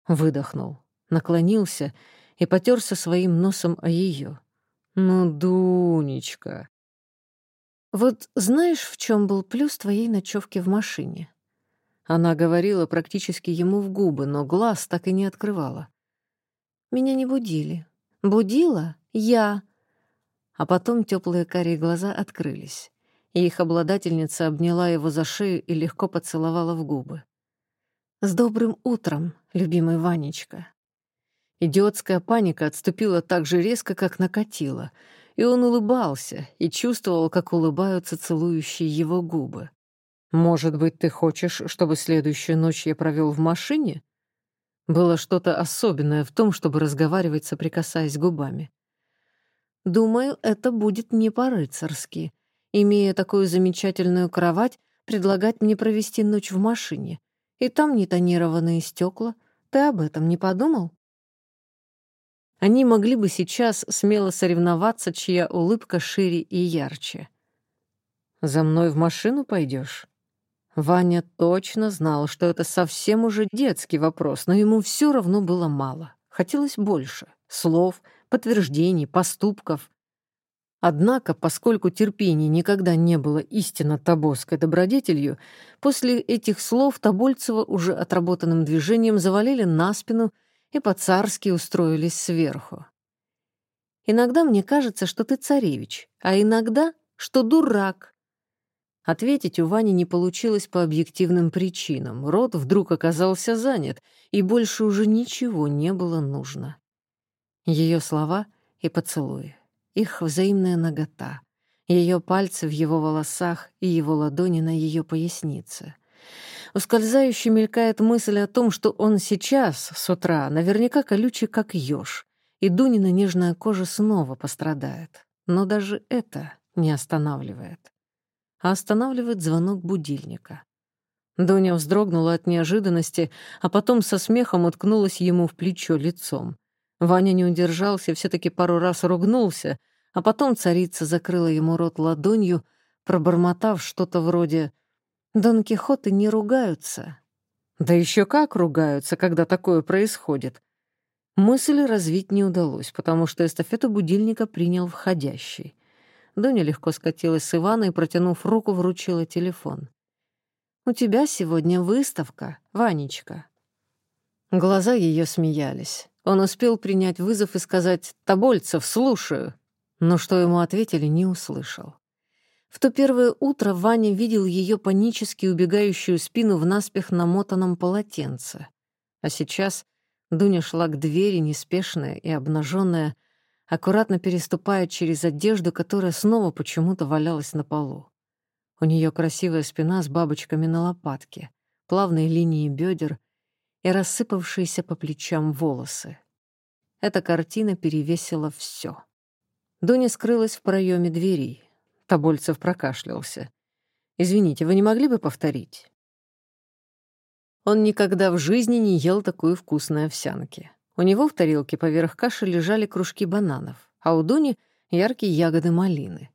Выдохнул. наклонился и потерся своим носом о ее. «Ну, Дунечка!» «Вот знаешь, в чем был плюс твоей ночевки в машине?» Она говорила практически ему в губы, но глаз так и не открывала. «Меня не будили. Будила я». А потом теплые карие глаза открылись, и их обладательница обняла его за шею и легко поцеловала в губы. «С добрым утром, любимый Ванечка!» Идиотская паника отступила так же резко, как накатила, и он улыбался и чувствовал, как улыбаются целующие его губы. «Может быть, ты хочешь, чтобы следующую ночь я провел в машине?» Было что-то особенное в том, чтобы разговаривать, соприкасаясь губами. «Думаю, это будет не по-рыцарски. Имея такую замечательную кровать, предлагать мне провести ночь в машине. И там не тонированные стекла. Ты об этом не подумал?» Они могли бы сейчас смело соревноваться, чья улыбка шире и ярче. «За мной в машину пойдешь? Ваня точно знал, что это совсем уже детский вопрос, но ему все равно было мало. Хотелось больше — слов, подтверждений, поступков. Однако, поскольку терпение никогда не было истинно табоской добродетелью, после этих слов Тобольцева уже отработанным движением завалили на спину и по-царски устроились сверху. Иногда мне кажется, что ты царевич, а иногда, что дурак. Ответить у Вани не получилось по объективным причинам. Рот вдруг оказался занят, и больше уже ничего не было нужно. Ее слова и поцелуи, их взаимная нагота, ее пальцы в его волосах и его ладони на ее пояснице — Ускользающе мелькает мысль о том, что он сейчас, с утра, наверняка колючий, как еж, и Дунина нежная кожа снова пострадает. Но даже это не останавливает. А останавливает звонок будильника. Дуня вздрогнула от неожиданности, а потом со смехом уткнулась ему в плечо лицом. Ваня не удержался, все таки пару раз ругнулся, а потом царица закрыла ему рот ладонью, пробормотав что-то вроде Дон Кихоты не ругаются. Да еще как ругаются, когда такое происходит. Мысль развить не удалось, потому что эстафету будильника принял входящий. Доня легко скатилась с Ивана и, протянув руку, вручила телефон. «У тебя сегодня выставка, Ванечка». Глаза ее смеялись. Он успел принять вызов и сказать «Тобольцев, слушаю», но что ему ответили, не услышал. В то первое утро Ваня видел ее панически убегающую спину в наспех намотанном полотенце. А сейчас Дуня шла к двери, неспешная и обнаженная, аккуратно переступая через одежду, которая снова почему-то валялась на полу. У нее красивая спина с бабочками на лопатке, плавные линии бедер и рассыпавшиеся по плечам волосы. Эта картина перевесила все. Дуня скрылась в проеме дверей. Тобольцев прокашлялся. «Извините, вы не могли бы повторить?» Он никогда в жизни не ел такой вкусной овсянки. У него в тарелке поверх каши лежали кружки бананов, а у Дуни — яркие ягоды малины.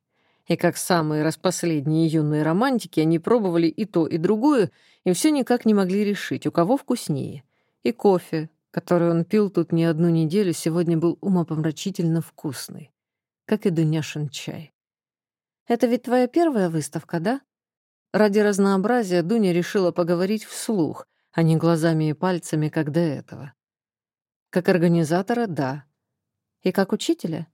И как самые распоследние юные романтики, они пробовали и то, и другое, и все никак не могли решить, у кого вкуснее. И кофе, который он пил тут не одну неделю, сегодня был умопомрачительно вкусный, как и Дуняшин чай. Это ведь твоя первая выставка, да? Ради разнообразия Дуня решила поговорить вслух, а не глазами и пальцами, как до этого. Как организатора — да. И как учителя?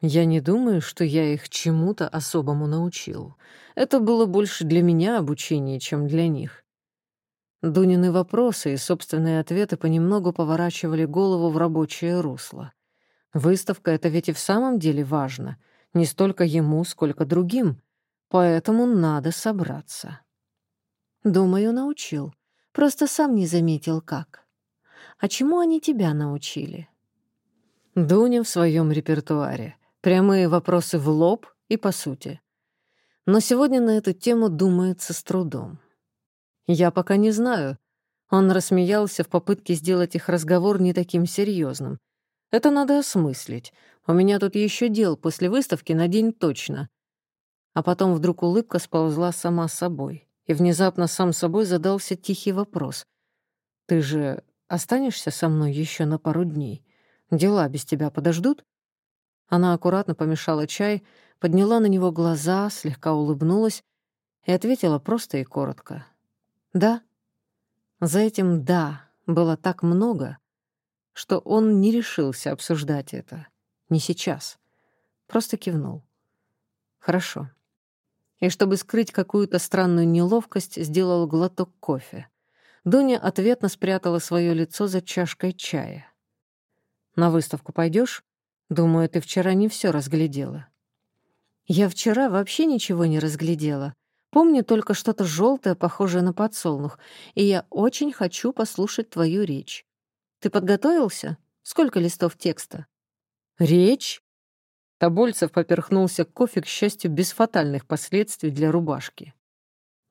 Я не думаю, что я их чему-то особому научил. Это было больше для меня обучение, чем для них. Дунины вопросы и собственные ответы понемногу поворачивали голову в рабочее русло. Выставка — это ведь и в самом деле важно — не столько ему, сколько другим, поэтому надо собраться. Думаю, научил. Просто сам не заметил, как. А чему они тебя научили? Дуня в своем репертуаре. Прямые вопросы в лоб и по сути. Но сегодня на эту тему думается с трудом. Я пока не знаю. Он рассмеялся в попытке сделать их разговор не таким серьезным. Это надо осмыслить. У меня тут еще дел после выставки на день точно. А потом вдруг улыбка сползла сама собой, и внезапно сам собой задался тихий вопрос. «Ты же останешься со мной еще на пару дней? Дела без тебя подождут?» Она аккуратно помешала чай, подняла на него глаза, слегка улыбнулась и ответила просто и коротко. «Да». За этим «да» было так много, что он не решился обсуждать это. Не сейчас. Просто кивнул. «Хорошо». И чтобы скрыть какую-то странную неловкость, сделал глоток кофе. Дуня ответно спрятала свое лицо за чашкой чая. «На выставку пойдешь? Думаю, ты вчера не все разглядела». «Я вчера вообще ничего не разглядела. Помню только что-то желтое, похожее на подсолнух, и я очень хочу послушать твою речь. Ты подготовился? Сколько листов текста?» «Речь?» Тобольцев поперхнулся кофе, к счастью, без фатальных последствий для рубашки.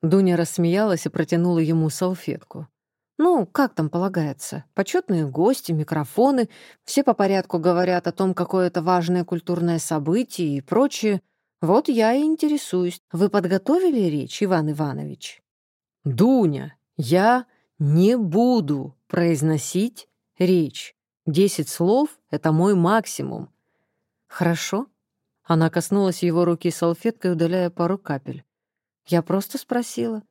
Дуня рассмеялась и протянула ему салфетку. «Ну, как там полагается? Почетные гости, микрофоны, все по порядку говорят о том, какое это важное культурное событие и прочее. Вот я и интересуюсь. Вы подготовили речь, Иван Иванович? Дуня, я не буду произносить речь. Десять слов — это мой максимум. Хорошо. Она коснулась его руки салфеткой, удаляя пару капель. Я просто спросила.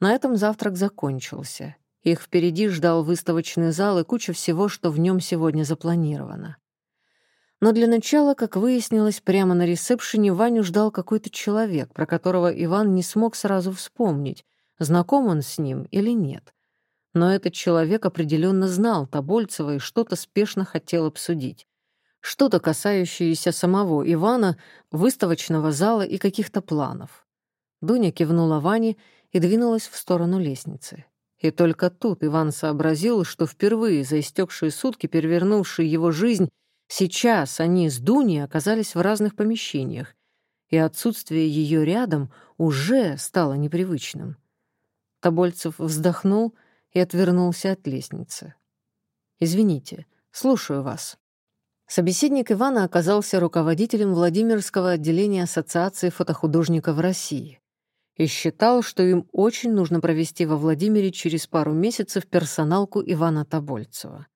На этом завтрак закончился. Их впереди ждал выставочный зал и куча всего, что в нем сегодня запланировано. Но для начала, как выяснилось, прямо на ресепшене Ваню ждал какой-то человек, про которого Иван не смог сразу вспомнить, знаком он с ним или нет. Но этот человек определенно знал Тобольцева и что-то спешно хотел обсудить. Что-то касающееся самого Ивана, выставочного зала и каких-то планов. Дуня кивнула Ване и двинулась в сторону лестницы. И только тут Иван сообразил, что впервые за истекшие сутки, перевернувшие его жизнь, Сейчас они с Дуней оказались в разных помещениях, и отсутствие ее рядом уже стало непривычным. Тобольцев вздохнул и отвернулся от лестницы. «Извините, слушаю вас». Собеседник Ивана оказался руководителем Владимирского отделения Ассоциации фотохудожников России и считал, что им очень нужно провести во Владимире через пару месяцев персоналку Ивана Тобольцева.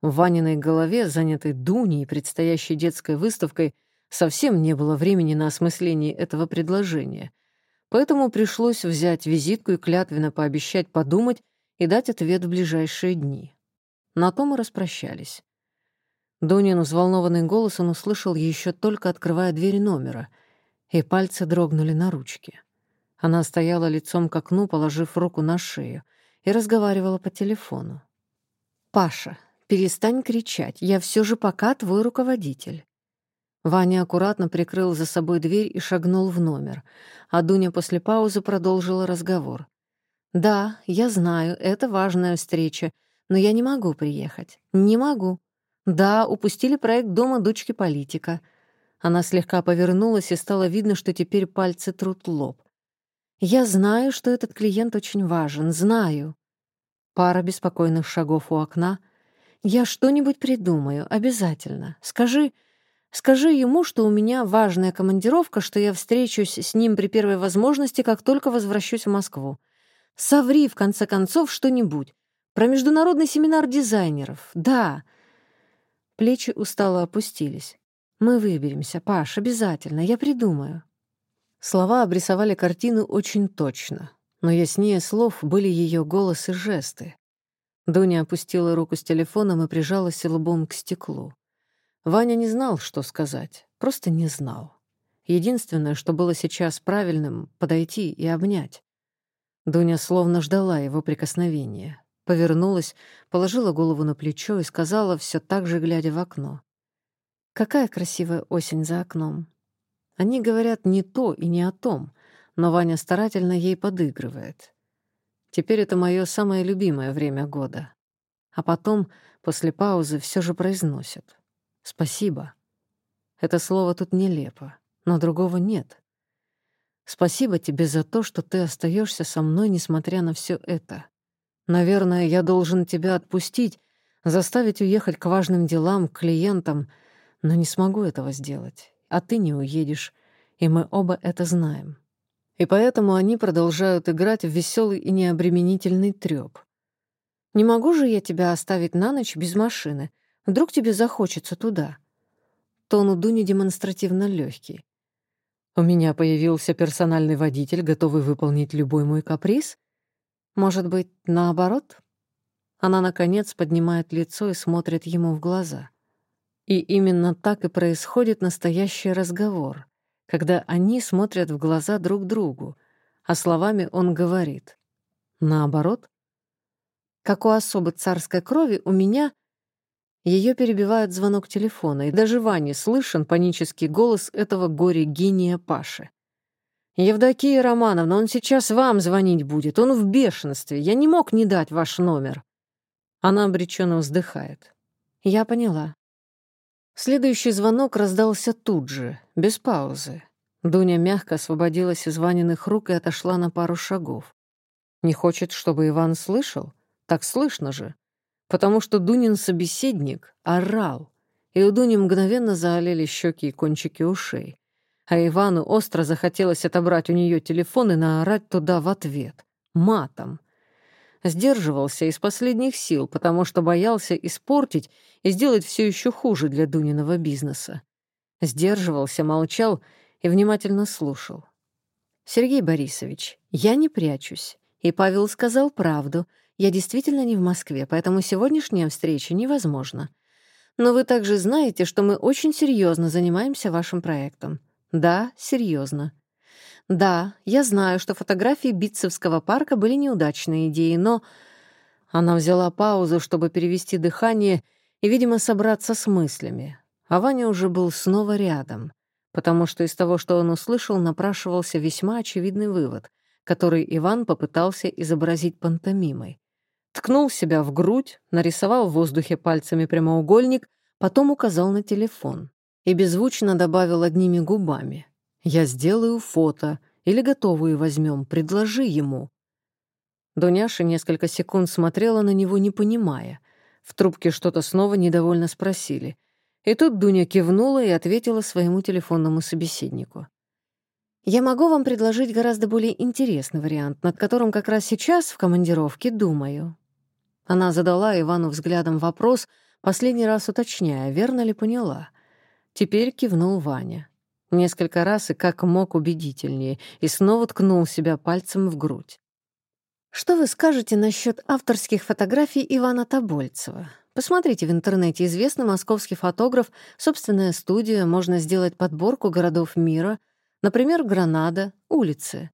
В Ваниной голове, занятой Дуней и предстоящей детской выставкой, совсем не было времени на осмысление этого предложения. Поэтому пришлось взять визитку и клятвенно пообещать подумать и дать ответ в ближайшие дни. На том и распрощались. Дунин взволнованный голос он услышал еще только открывая дверь номера, и пальцы дрогнули на ручке. Она стояла лицом к окну, положив руку на шею, и разговаривала по телефону. «Паша, «Перестань кричать, я все же пока твой руководитель». Ваня аккуратно прикрыл за собой дверь и шагнул в номер, а Дуня после паузы продолжила разговор. «Да, я знаю, это важная встреча, но я не могу приехать. Не могу. Да, упустили проект дома дочки политика». Она слегка повернулась, и стало видно, что теперь пальцы трут лоб. «Я знаю, что этот клиент очень важен, знаю». Пара беспокойных шагов у окна, я что-нибудь придумаю, обязательно. Скажи, скажи ему, что у меня важная командировка, что я встречусь с ним при первой возможности, как только возвращусь в Москву. Соври, в конце концов, что-нибудь. Про международный семинар дизайнеров. Да. Плечи устало опустились. Мы выберемся, Паш, обязательно. Я придумаю. Слова обрисовали картину очень точно, но яснее слов были ее голос и жесты. Дуня опустила руку с телефоном и прижалась лбом к стеклу. Ваня не знал, что сказать, просто не знал. Единственное, что было сейчас правильным — подойти и обнять. Дуня словно ждала его прикосновения. Повернулась, положила голову на плечо и сказала, все так же глядя в окно. «Какая красивая осень за окном!» Они говорят не то и не о том, но Ваня старательно ей подыгрывает. Теперь это мое самое любимое время года. А потом, после паузы, все же произносят. «Спасибо». Это слово тут нелепо, но другого нет. Спасибо тебе за то, что ты остаешься со мной, несмотря на все это. Наверное, я должен тебя отпустить, заставить уехать к важным делам, к клиентам, но не смогу этого сделать, а ты не уедешь, и мы оба это знаем и поэтому они продолжают играть в веселый и необременительный трёп. Не могу же я тебя оставить на ночь без машины. Вдруг тебе захочется туда». Тон у Дуни демонстративно легкий. «У меня появился персональный водитель, готовый выполнить любой мой каприз? Может быть, наоборот?» Она, наконец, поднимает лицо и смотрит ему в глаза. И именно так и происходит настоящий разговор, когда они смотрят в глаза друг другу, а словами он говорит. Наоборот? Как у особы царской крови, у меня... Ее перебивает звонок телефона, и даже Ване слышен панический голос этого горе-гения Паши. «Евдокия Романовна, он сейчас вам звонить будет, он в бешенстве, я не мог не дать ваш номер». Она обреченно вздыхает. «Я поняла». Следующий звонок раздался тут же, без паузы. Дуня мягко освободилась из Ваниных рук и отошла на пару шагов. Не хочет, чтобы Иван слышал? Так слышно же. Потому что Дунин собеседник орал, и у Дуни мгновенно заолели щеки и кончики ушей. А Ивану остро захотелось отобрать у нее телефон и наорать туда в ответ. Матом сдерживался из последних сил, потому что боялся испортить и сделать все еще хуже для Дуниного бизнеса. Сдерживался, молчал и внимательно слушал. «Сергей Борисович, я не прячусь. И Павел сказал правду. Я действительно не в Москве, поэтому сегодняшняя встреча невозможна. Но вы также знаете, что мы очень серьезно занимаемся вашим проектом. Да, серьезно. Да, я знаю, что фотографии Битцевского парка были неудачной идеей, но... Она взяла паузу, чтобы перевести дыхание и, видимо, собраться с мыслями. А Ваня уже был снова рядом, потому что из того, что он услышал, напрашивался весьма очевидный вывод, который Иван попытался изобразить пантомимой. Ткнул себя в грудь, нарисовал в воздухе пальцами прямоугольник, потом указал на телефон и беззвучно добавил одними губами. Я сделаю фото. Или готовые возьмем. Предложи ему». Дуняша несколько секунд смотрела на него, не понимая. В трубке что-то снова недовольно спросили. И тут Дуня кивнула и ответила своему телефонному собеседнику. «Я могу вам предложить гораздо более интересный вариант, над которым как раз сейчас в командировке думаю». Она задала Ивану взглядом вопрос, последний раз уточняя, верно ли поняла. Теперь кивнул Ваня. Несколько раз и как мог убедительнее, и снова ткнул себя пальцем в грудь. «Что вы скажете насчет авторских фотографий Ивана Тобольцева? Посмотрите в интернете, известный московский фотограф, собственная студия, можно сделать подборку городов мира, например, Гранада, улицы».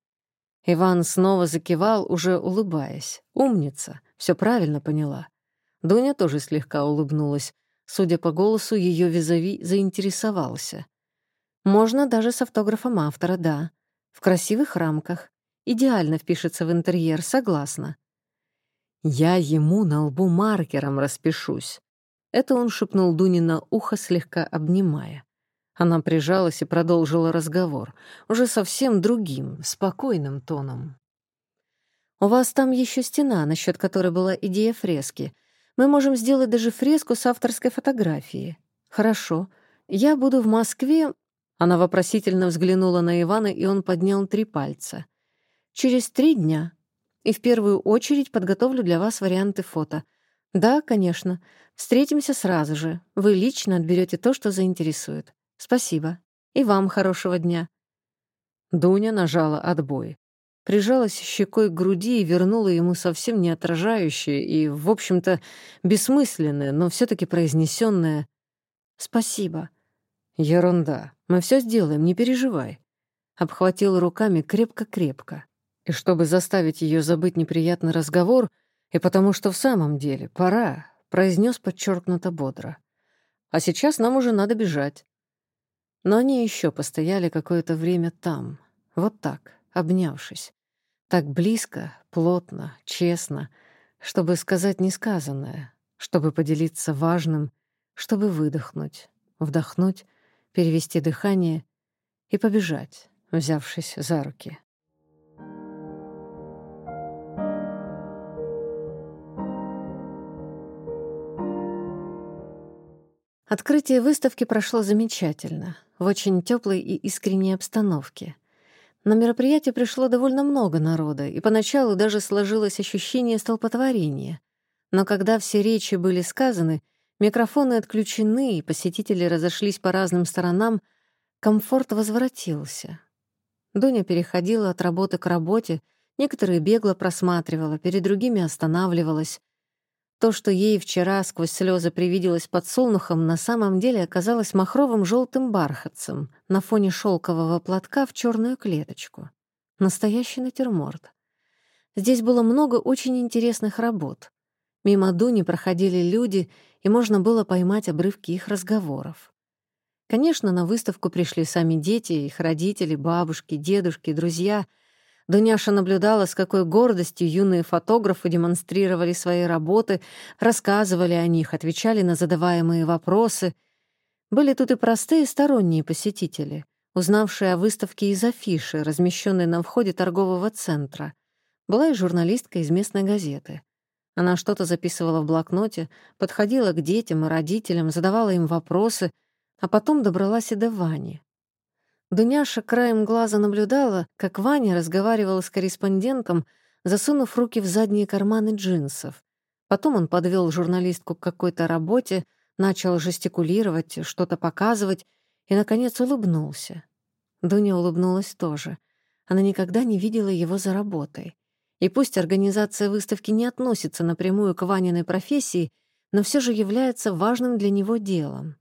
Иван снова закивал, уже улыбаясь. «Умница, все правильно поняла». Дуня тоже слегка улыбнулась. Судя по голосу, ее визави заинтересовался. Можно даже с автографом автора, да. В красивых рамках. Идеально впишется в интерьер, согласна. «Я ему на лбу маркером распишусь». Это он шепнул Дуне на ухо, слегка обнимая. Она прижалась и продолжила разговор, уже совсем другим, спокойным тоном. «У вас там еще стена, насчет которой была идея фрески. Мы можем сделать даже фреску с авторской фотографией. Хорошо. Я буду в Москве она вопросительно взглянула на Ивана, и он поднял три пальца. «Через три дня. И в первую очередь подготовлю для вас варианты фото. Да, конечно. Встретимся сразу же. Вы лично отберете то, что заинтересует. Спасибо. И вам хорошего дня». Дуня нажала отбой. Прижалась щекой к груди и вернула ему совсем не отражающее и, в общем-то, бессмысленное, но все таки произнесенное «Спасибо». «Ерунда. Мы все сделаем, не переживай». Обхватил руками крепко-крепко. И чтобы заставить ее забыть неприятный разговор, и потому что в самом деле пора, произнес подчеркнуто бодро. «А сейчас нам уже надо бежать». Но они еще постояли какое-то время там, вот так, обнявшись. Так близко, плотно, честно, чтобы сказать несказанное, чтобы поделиться важным, чтобы выдохнуть, вдохнуть перевести дыхание и побежать, взявшись за руки. Открытие выставки прошло замечательно, в очень теплой и искренней обстановке. На мероприятие пришло довольно много народа, и поначалу даже сложилось ощущение столпотворения. Но когда все речи были сказаны, микрофоны отключены, и посетители разошлись по разным сторонам, комфорт возвратился. Дуня переходила от работы к работе, некоторые бегло просматривала, перед другими останавливалась. То, что ей вчера сквозь слезы привиделось под солнухом, на самом деле оказалось махровым желтым бархатцем на фоне шелкового платка в черную клеточку. Настоящий натюрморт. Здесь было много очень интересных работ. Мимо Дуни проходили люди, и можно было поймать обрывки их разговоров. Конечно, на выставку пришли сами дети, их родители, бабушки, дедушки, друзья. Дуняша наблюдала, с какой гордостью юные фотографы демонстрировали свои работы, рассказывали о них, отвечали на задаваемые вопросы. Были тут и простые сторонние посетители, узнавшие о выставке из афиши, размещенной на входе торгового центра. Была и журналистка из местной газеты. Она что-то записывала в блокноте, подходила к детям и родителям, задавала им вопросы — а потом добралась и до Вани. Дуняша краем глаза наблюдала, как Ваня разговаривал с корреспондентом, засунув руки в задние карманы джинсов. Потом он подвел журналистку к какой-то работе, начал жестикулировать, что-то показывать и, наконец, улыбнулся. Дуня улыбнулась тоже. Она никогда не видела его за работой. И пусть организация выставки не относится напрямую к Ваниной профессии, но все же является важным для него делом.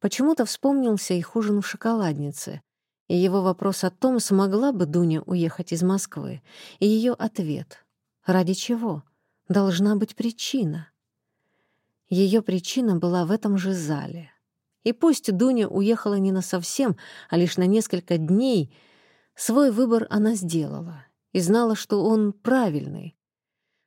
Почему-то вспомнился их ужин в шоколаднице, и его вопрос о том, смогла бы Дуня уехать из Москвы, и ее ответ — ради чего? Должна быть причина. Ее причина была в этом же зале. И пусть Дуня уехала не на совсем, а лишь на несколько дней, свой выбор она сделала и знала, что он правильный,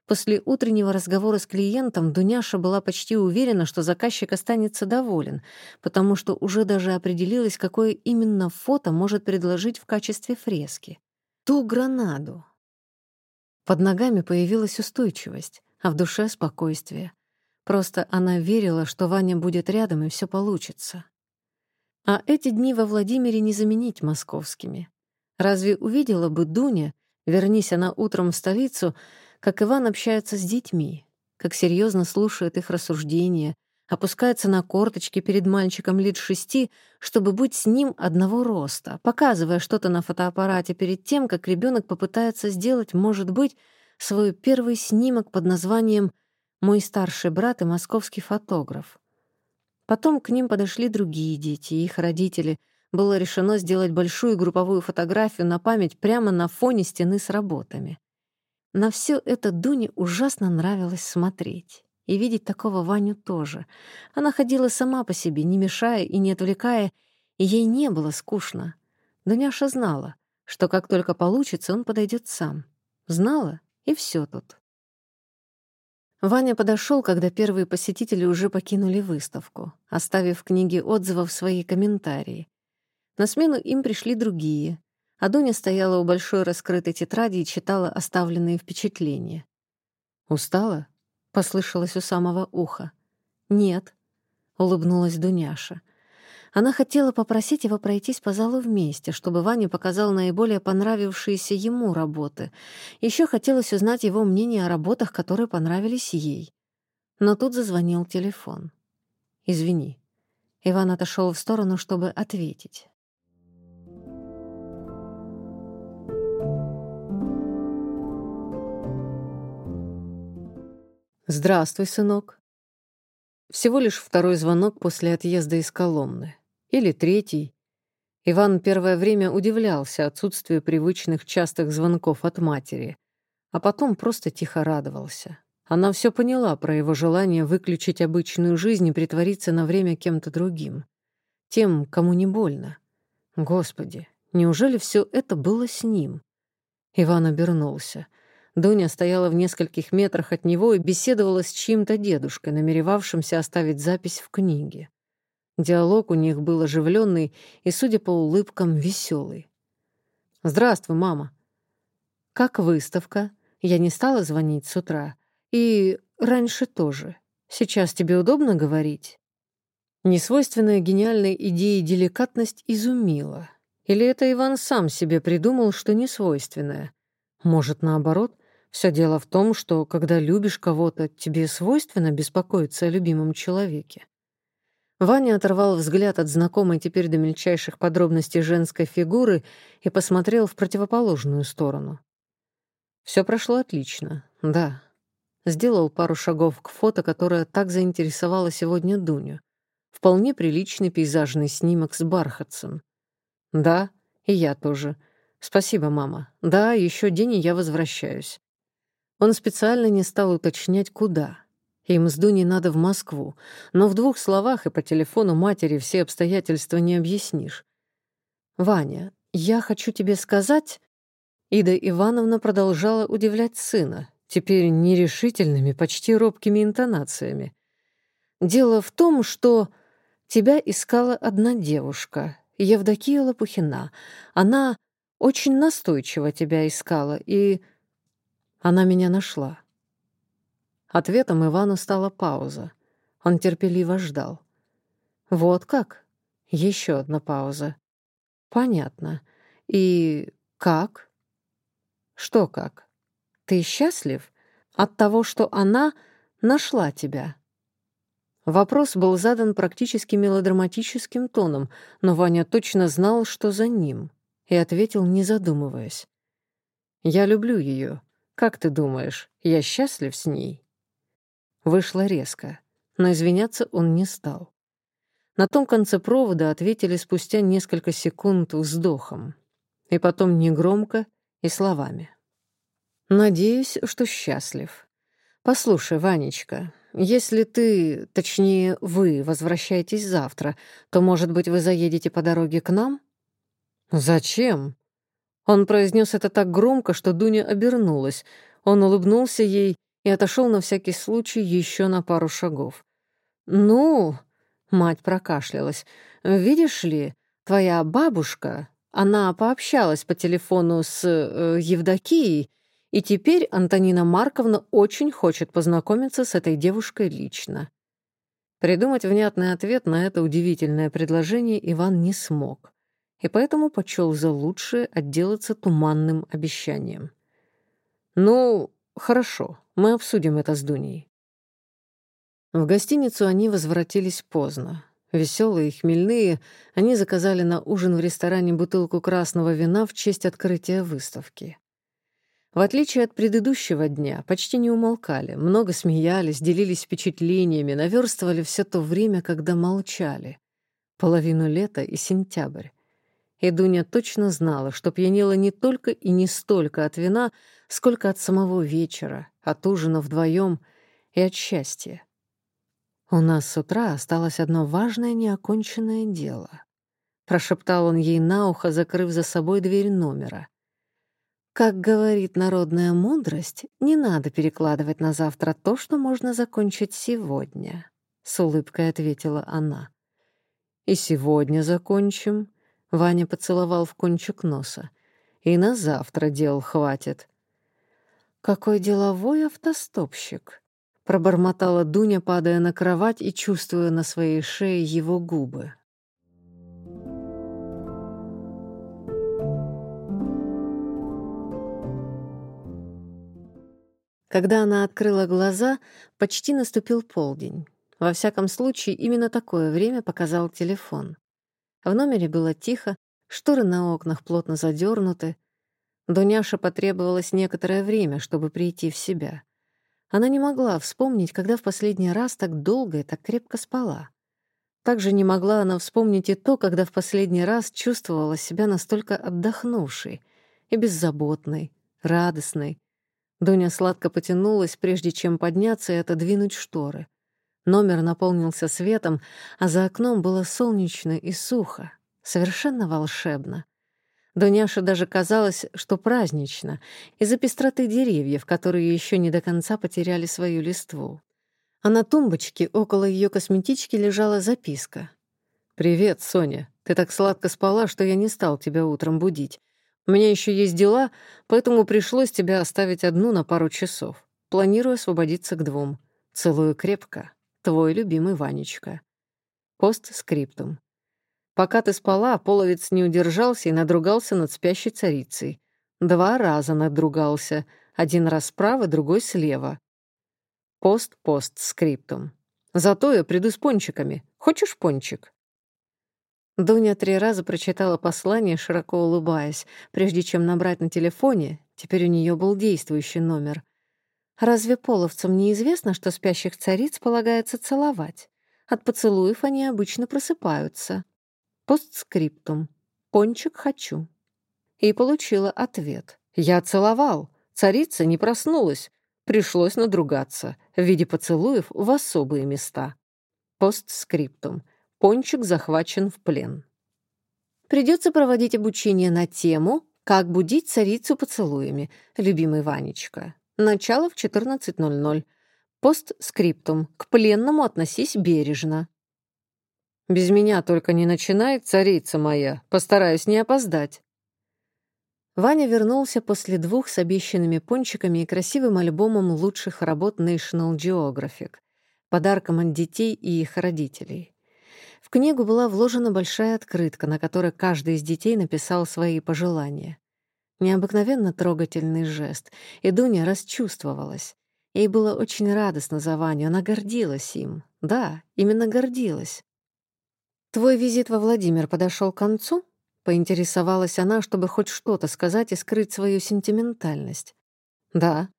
После утреннего разговора с клиентом Дуняша была почти уверена, что заказчик останется доволен, потому что уже даже определилась, какое именно фото может предложить в качестве фрески. Ту гранаду. Под ногами появилась устойчивость, а в душе — спокойствие. Просто она верила, что Ваня будет рядом и все получится. А эти дни во Владимире не заменить московскими. Разве увидела бы Дуня, вернись она утром в столицу — как Иван общается с детьми, как серьезно слушает их рассуждения, опускается на корточки перед мальчиком лет шести, чтобы быть с ним одного роста, показывая что-то на фотоаппарате перед тем, как ребенок попытается сделать, может быть, свой первый снимок под названием «Мой старший брат и московский фотограф». Потом к ним подошли другие дети и их родители. Было решено сделать большую групповую фотографию на память прямо на фоне стены с работами. На все это Дуне ужасно нравилось смотреть. И видеть такого Ваню тоже. Она ходила сама по себе, не мешая и не отвлекая, и ей не было скучно. Дуняша знала, что как только получится, он подойдет сам. Знала, и все тут. Ваня подошел, когда первые посетители уже покинули выставку, оставив в книге отзывов свои комментарии. На смену им пришли другие, а Дуня стояла у большой раскрытой тетради и читала оставленные впечатления. «Устала?» — послышалось у самого уха. «Нет», — улыбнулась Дуняша. Она хотела попросить его пройтись по залу вместе, чтобы Ваня показал наиболее понравившиеся ему работы. Еще хотелось узнать его мнение о работах, которые понравились ей. Но тут зазвонил телефон. «Извини». Иван отошел в сторону, чтобы ответить. «Здравствуй, сынок». Всего лишь второй звонок после отъезда из Коломны. Или третий. Иван первое время удивлялся отсутствию привычных частых звонков от матери, а потом просто тихо радовался. Она все поняла про его желание выключить обычную жизнь и притвориться на время кем-то другим. Тем, кому не больно. Господи, неужели все это было с ним? Иван обернулся — Дуня стояла в нескольких метрах от него и беседовала с чьим-то дедушкой, намеревавшимся оставить запись в книге. Диалог у них был оживленный и, судя по улыбкам, веселый. «Здравствуй, мама». «Как выставка? Я не стала звонить с утра. И раньше тоже. Сейчас тебе удобно говорить?» Несвойственная гениальной идее деликатность изумила. Или это Иван сам себе придумал, что несвойственное? Может, наоборот, Все дело в том, что, когда любишь кого-то, тебе свойственно беспокоиться о любимом человеке. Ваня оторвал взгляд от знакомой теперь до мельчайших подробностей женской фигуры и посмотрел в противоположную сторону. Все прошло отлично, да. Сделал пару шагов к фото, которое так заинтересовало сегодня Дуню. Вполне приличный пейзажный снимок с бархатцем. Да, и я тоже. Спасибо, мама. Да, еще день, и я возвращаюсь. Он специально не стал уточнять, куда. Им с Дуней надо в Москву, но в двух словах и по телефону матери все обстоятельства не объяснишь. «Ваня, я хочу тебе сказать...» Ида Ивановна продолжала удивлять сына, теперь нерешительными, почти робкими интонациями. «Дело в том, что тебя искала одна девушка, Евдокия Лопухина. Она очень настойчиво тебя искала, и она меня нашла. Ответом Ивану стала пауза. Он терпеливо ждал. «Вот как?» Еще одна пауза. «Понятно. И как?» «Что как? Ты счастлив от того, что она нашла тебя?» Вопрос был задан практически мелодраматическим тоном, но Ваня точно знал, что за ним, и ответил, не задумываясь. «Я люблю ее. Как ты думаешь, я счастлив с ней?» Вышло резко, но извиняться он не стал. На том конце провода ответили спустя несколько секунд вздохом, и потом негромко и словами. «Надеюсь, что счастлив. Послушай, Ванечка, если ты, точнее, вы возвращаетесь завтра, то, может быть, вы заедете по дороге к нам?» «Зачем?» Он произнес это так громко, что Дуня обернулась. Он улыбнулся ей и отошел на всякий случай еще на пару шагов. «Ну...» — мать прокашлялась. «Видишь ли, твоя бабушка, она пообщалась по телефону с э, Евдокией, и теперь Антонина Марковна очень хочет познакомиться с этой девушкой лично». Придумать внятный ответ на это удивительное предложение Иван не смог и поэтому почел за лучшее отделаться туманным обещанием. «Ну, хорошо, мы обсудим это с Дуней». В гостиницу они возвратились поздно. Веселые и хмельные, они заказали на ужин в ресторане бутылку красного вина в честь открытия выставки. В отличие от предыдущего дня, почти не умолкали, много смеялись, делились впечатлениями, наверстывали все то время, когда молчали. Половину лета и сентябрь. И Дуня точно знала, что пьянела не только и не столько от вина, сколько от самого вечера, от ужина вдвоем и от счастья. «У нас с утра осталось одно важное неоконченное дело», — прошептал он ей на ухо, закрыв за собой дверь номера. «Как говорит народная мудрость, не надо перекладывать на завтра то, что можно закончить сегодня», — с улыбкой ответила она. «И сегодня закончим», Ваня поцеловал в кончик носа. «И на завтра дел хватит». «Какой деловой автостопщик!» — пробормотала Дуня, падая на кровать и чувствуя на своей шее его губы. Когда она открыла глаза, почти наступил полдень. Во всяком случае, именно такое время показал телефон. В номере было тихо, шторы на окнах плотно задернуты. Дуняше потребовалось некоторое время, чтобы прийти в себя. Она не могла вспомнить, когда в последний раз так долго и так крепко спала. Также не могла она вспомнить и то, когда в последний раз чувствовала себя настолько отдохнувшей и беззаботной, радостной. Дуня сладко потянулась, прежде чем подняться и отодвинуть шторы. Номер наполнился светом, а за окном было солнечно и сухо, совершенно волшебно. Дуняше даже казалось, что празднично, из-за пестроты деревьев, которые еще не до конца потеряли свою листву. А на тумбочке около ее косметички лежала записка. «Привет, Соня. Ты так сладко спала, что я не стал тебя утром будить. У меня еще есть дела, поэтому пришлось тебя оставить одну на пару часов. Планирую освободиться к двум. Целую крепко». Твой любимый Ванечка. Постскриптум. Пока ты спала, половец не удержался и надругался над спящей царицей. Два раза надругался. Один раз справа, другой слева. Пост-пост-скриптум. Зато я приду с пончиками. Хочешь пончик?» Дуня три раза прочитала послание, широко улыбаясь, прежде чем набрать на телефоне, теперь у нее был действующий номер. Разве половцам не известно, что спящих цариц полагается целовать? От поцелуев они обычно просыпаются. Постскриптум. Пончик хочу. И получила ответ. Я целовал. Царица не проснулась. Пришлось надругаться в виде поцелуев в особые места. Постскриптум. Пончик захвачен в плен. Придется проводить обучение на тему «Как будить царицу поцелуями», любимый Ванечка. Начало в 14.00. Постскриптум. К пленному относись бережно. «Без меня только не начинай, царица моя. Постараюсь не опоздать». Ваня вернулся после двух с обещанными пончиками и красивым альбомом лучших работ National Geographic, подарком от детей и их родителей. В книгу была вложена большая открытка, на которой каждый из детей написал свои пожелания. Необыкновенно трогательный жест, и Дуня расчувствовалась. Ей было очень радостно за Ваню, она гордилась им. Да, именно гордилась. «Твой визит во Владимир подошел к концу?» Поинтересовалась она, чтобы хоть что-то сказать и скрыть свою сентиментальность. «Да.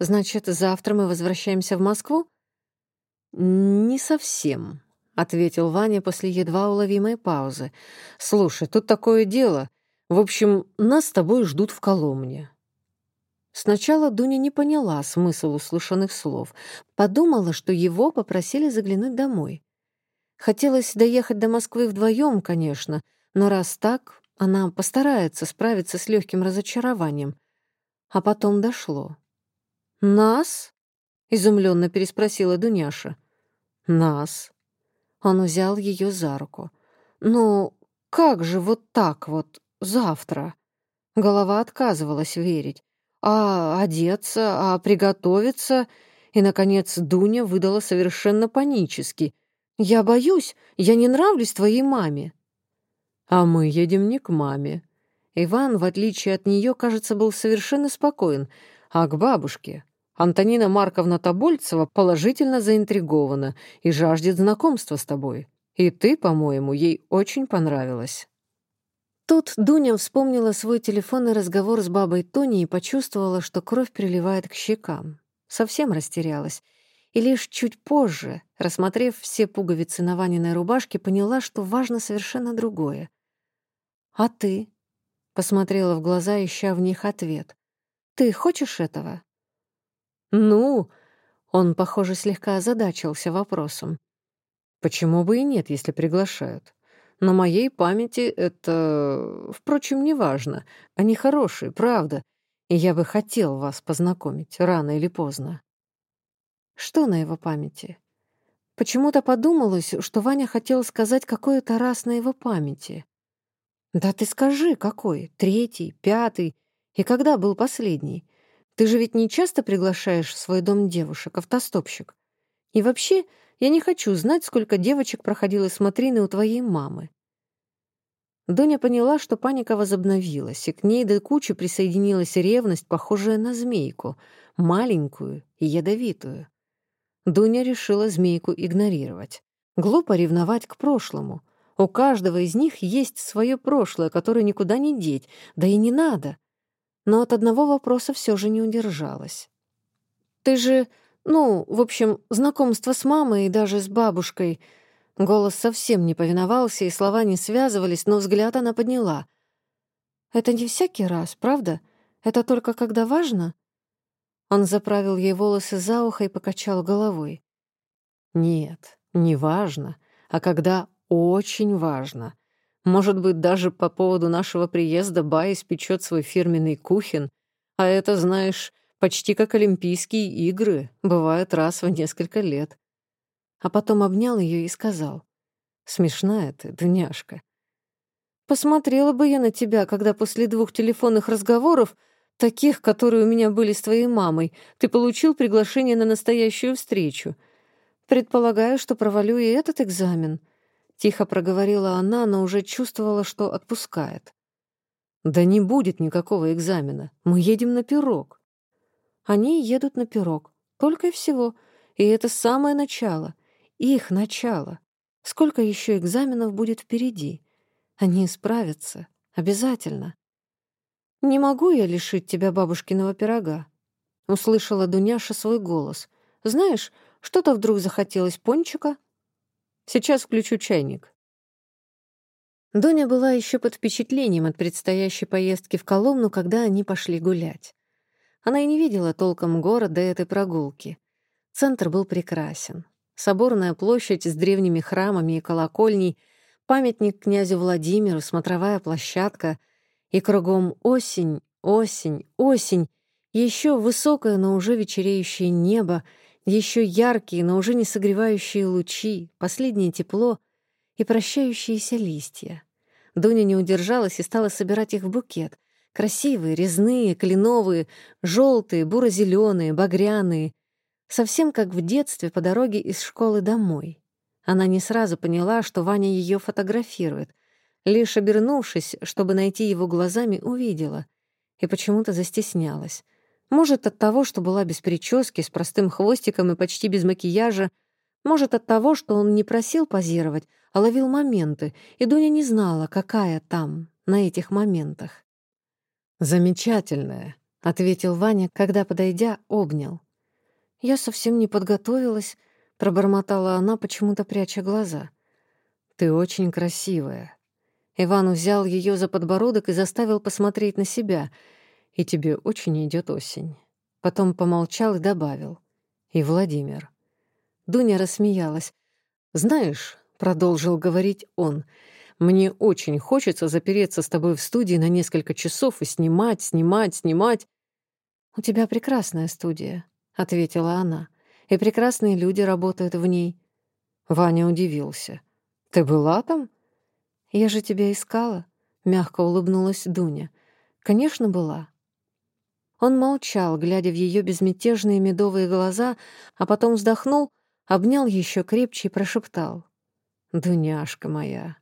Значит, завтра мы возвращаемся в Москву?» «Не совсем», — ответил Ваня после едва уловимой паузы. «Слушай, тут такое дело. В общем, нас с тобой ждут в Коломне». Сначала Дуня не поняла смысл услышанных слов. Подумала, что его попросили заглянуть домой. Хотелось доехать до Москвы вдвоем, конечно, но раз так, она постарается справиться с легким разочарованием. А потом дошло. «Нас?» — изумленно переспросила Дуняша. «Нас». Он взял ее за руку. «Ну, как же вот так вот, завтра?» Голова отказывалась верить. «А одеться, а приготовиться?» И, наконец, Дуня выдала совершенно панически. «Я боюсь, я не нравлюсь твоей маме». А мы едем не к маме. Иван, в отличие от нее, кажется, был совершенно спокоен, а к бабушке. Антонина Марковна Тобольцева положительно заинтригована и жаждет знакомства с тобой. И ты, по-моему, ей очень понравилась. Тут Дуня вспомнила свой телефонный разговор с бабой Тони и почувствовала, что кровь приливает к щекам. Совсем растерялась. И лишь чуть позже, рассмотрев все пуговицы на Ваниной рубашке, поняла, что важно совершенно другое. «А ты?» — посмотрела в глаза, ища в них ответ. «Ты хочешь этого?» «Ну...» — он, похоже, слегка озадачился вопросом. «Почему бы и нет, если приглашают? На моей памяти это... Впрочем, неважно. Они хорошие, правда. И я бы хотел вас познакомить, рано или поздно». Что на его памяти? Почему-то подумалось, что Ваня хотел сказать какое-то раз на его памяти. «Да ты скажи, какой? Третий, пятый? И когда был последний? Ты же ведь не часто приглашаешь в свой дом девушек, автостопщик. И вообще, я не хочу знать, сколько девочек проходило смотрины у твоей мамы». Доня поняла, что паника возобновилась, и к ней до кучи присоединилась ревность, похожая на змейку, маленькую и ядовитую. Дуня решила змейку игнорировать. Глупо ревновать к прошлому. У каждого из них есть свое прошлое, которое никуда не деть, да и не надо. Но от одного вопроса все же не удержалась. «Ты же, ну, в общем, знакомство с мамой и даже с бабушкой...» Голос совсем не повиновался, и слова не связывались, но взгляд она подняла. «Это не всякий раз, правда? Это только когда важно?» Он заправил ей волосы за ухо и покачал головой. «Нет, не важно, а когда очень важно. Может быть, даже по поводу нашего приезда Бай испечет свой фирменный кухин, а это, знаешь, почти как Олимпийские игры, бывает раз в несколько лет. А потом обнял ее и сказал, «Смешная ты, Дуняшка. Посмотрела бы я на тебя, когда после двух телефонных разговоров, таких, которые у меня были с твоей мамой, ты получил приглашение на настоящую встречу. Предполагаю, что провалю и этот экзамен». Тихо проговорила она, но уже чувствовала, что отпускает. «Да не будет никакого экзамена. Мы едем на пирог». Они едут на пирог. Только и всего. И это самое начало. Их начало. Сколько еще экзаменов будет впереди? Они справятся. Обязательно. «Не могу я лишить тебя бабушкиного пирога», — услышала Дуняша свой голос. «Знаешь, что-то вдруг захотелось пончика?» «Сейчас включу чайник». Дуня была еще под впечатлением от предстоящей поездки в Коломну, когда они пошли гулять. Она и не видела толком города этой прогулки. Центр был прекрасен. Соборная площадь с древними храмами и колокольней, памятник князю Владимиру, смотровая площадка — и кругом осень, осень, осень, еще высокое, но уже вечереющее небо, еще яркие, но уже не согревающие лучи, последнее тепло и прощающиеся листья. Дуня не удержалась и стала собирать их в букет. Красивые, резные, кленовые, желтые, буро-зеленые, багряные. Совсем как в детстве по дороге из школы домой. Она не сразу поняла, что Ваня ее фотографирует. Лишь обернувшись, чтобы найти его глазами, увидела. И почему-то застеснялась. Может, от того, что была без прически, с простым хвостиком и почти без макияжа. Может, от того, что он не просил позировать, а ловил моменты, и Дуня не знала, какая там, на этих моментах. «Замечательная», — ответил Ваня, когда, подойдя, обнял. «Я совсем не подготовилась», — пробормотала она, почему-то пряча глаза. «Ты очень красивая», Иван взял ее за подбородок и заставил посмотреть на себя. «И тебе очень идет осень». Потом помолчал и добавил. «И Владимир». Дуня рассмеялась. «Знаешь», — продолжил говорить он, «мне очень хочется запереться с тобой в студии на несколько часов и снимать, снимать, снимать». «У тебя прекрасная студия», — ответила она. «И прекрасные люди работают в ней». Ваня удивился. «Ты была там?» «Я же тебя искала», — мягко улыбнулась Дуня. «Конечно, была». Он молчал, глядя в ее безмятежные медовые глаза, а потом вздохнул, обнял еще крепче и прошептал. «Дуняшка моя».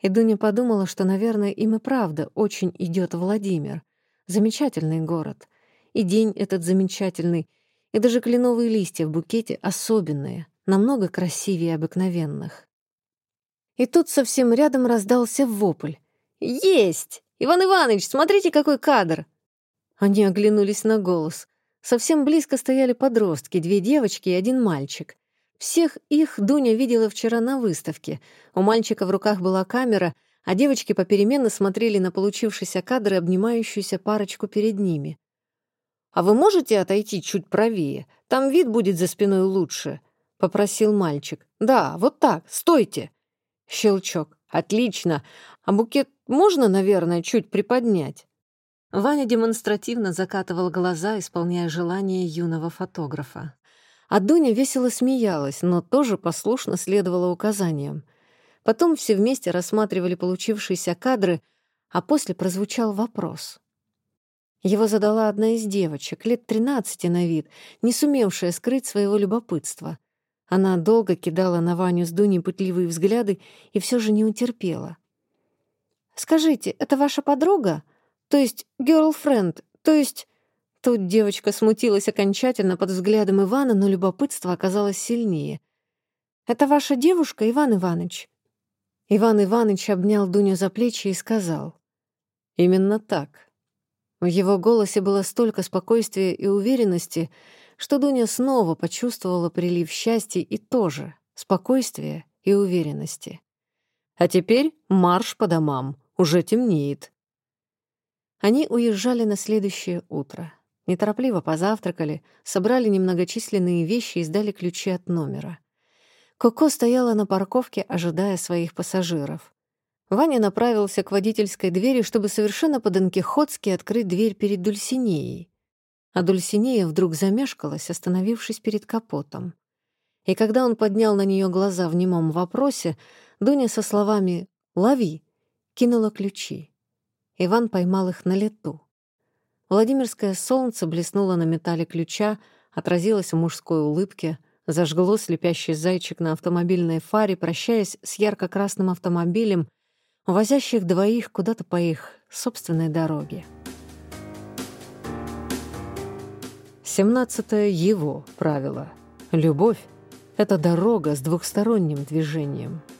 И Дуня подумала, что, наверное, им и правда очень идет Владимир. Замечательный город. И день этот замечательный, и даже кленовые листья в букете особенные, намного красивее обыкновенных. И тут совсем рядом раздался вопль. «Есть! Иван Иванович, смотрите, какой кадр!» Они оглянулись на голос. Совсем близко стояли подростки, две девочки и один мальчик. Всех их Дуня видела вчера на выставке. У мальчика в руках была камера, а девочки попеременно смотрели на получившийся кадр и обнимающуюся парочку перед ними. «А вы можете отойти чуть правее? Там вид будет за спиной лучше», — попросил мальчик. «Да, вот так, стойте!» Щелчок. «Отлично! А букет можно, наверное, чуть приподнять?» Ваня демонстративно закатывал глаза, исполняя желание юного фотографа. А Дуня весело смеялась, но тоже послушно следовала указаниям. Потом все вместе рассматривали получившиеся кадры, а после прозвучал вопрос. Его задала одна из девочек, лет тринадцати на вид, не сумевшая скрыть своего любопытства. Она долго кидала на Ваню с Дуней пытливые взгляды и все же не утерпела. «Скажите, это ваша подруга? То есть girlfriend? То есть...» Тут девочка смутилась окончательно под взглядом Ивана, но любопытство оказалось сильнее. «Это ваша девушка, Иван Иванович?» Иван Иванович обнял Дуню за плечи и сказал. «Именно так». В его голосе было столько спокойствия и уверенности, что Дуня снова почувствовала прилив счастья и тоже спокойствия и уверенности. А теперь марш по домам, уже темнеет. Они уезжали на следующее утро. Неторопливо позавтракали, собрали немногочисленные вещи и сдали ключи от номера. Коко стояла на парковке, ожидая своих пассажиров. Ваня направился к водительской двери, чтобы совершенно по-донкихотски открыть дверь перед Дульсинеей а Дульсинея вдруг замешкалась, остановившись перед капотом. И когда он поднял на нее глаза в немом вопросе, Дуня со словами «Лови!» кинула ключи. Иван поймал их на лету. Владимирское солнце блеснуло на металле ключа, отразилось в мужской улыбке, зажгло слепящий зайчик на автомобильной фаре, прощаясь с ярко-красным автомобилем, увозящих двоих куда-то по их собственной дороге. Семнадцатое его правило. Любовь — это дорога с двухсторонним движением —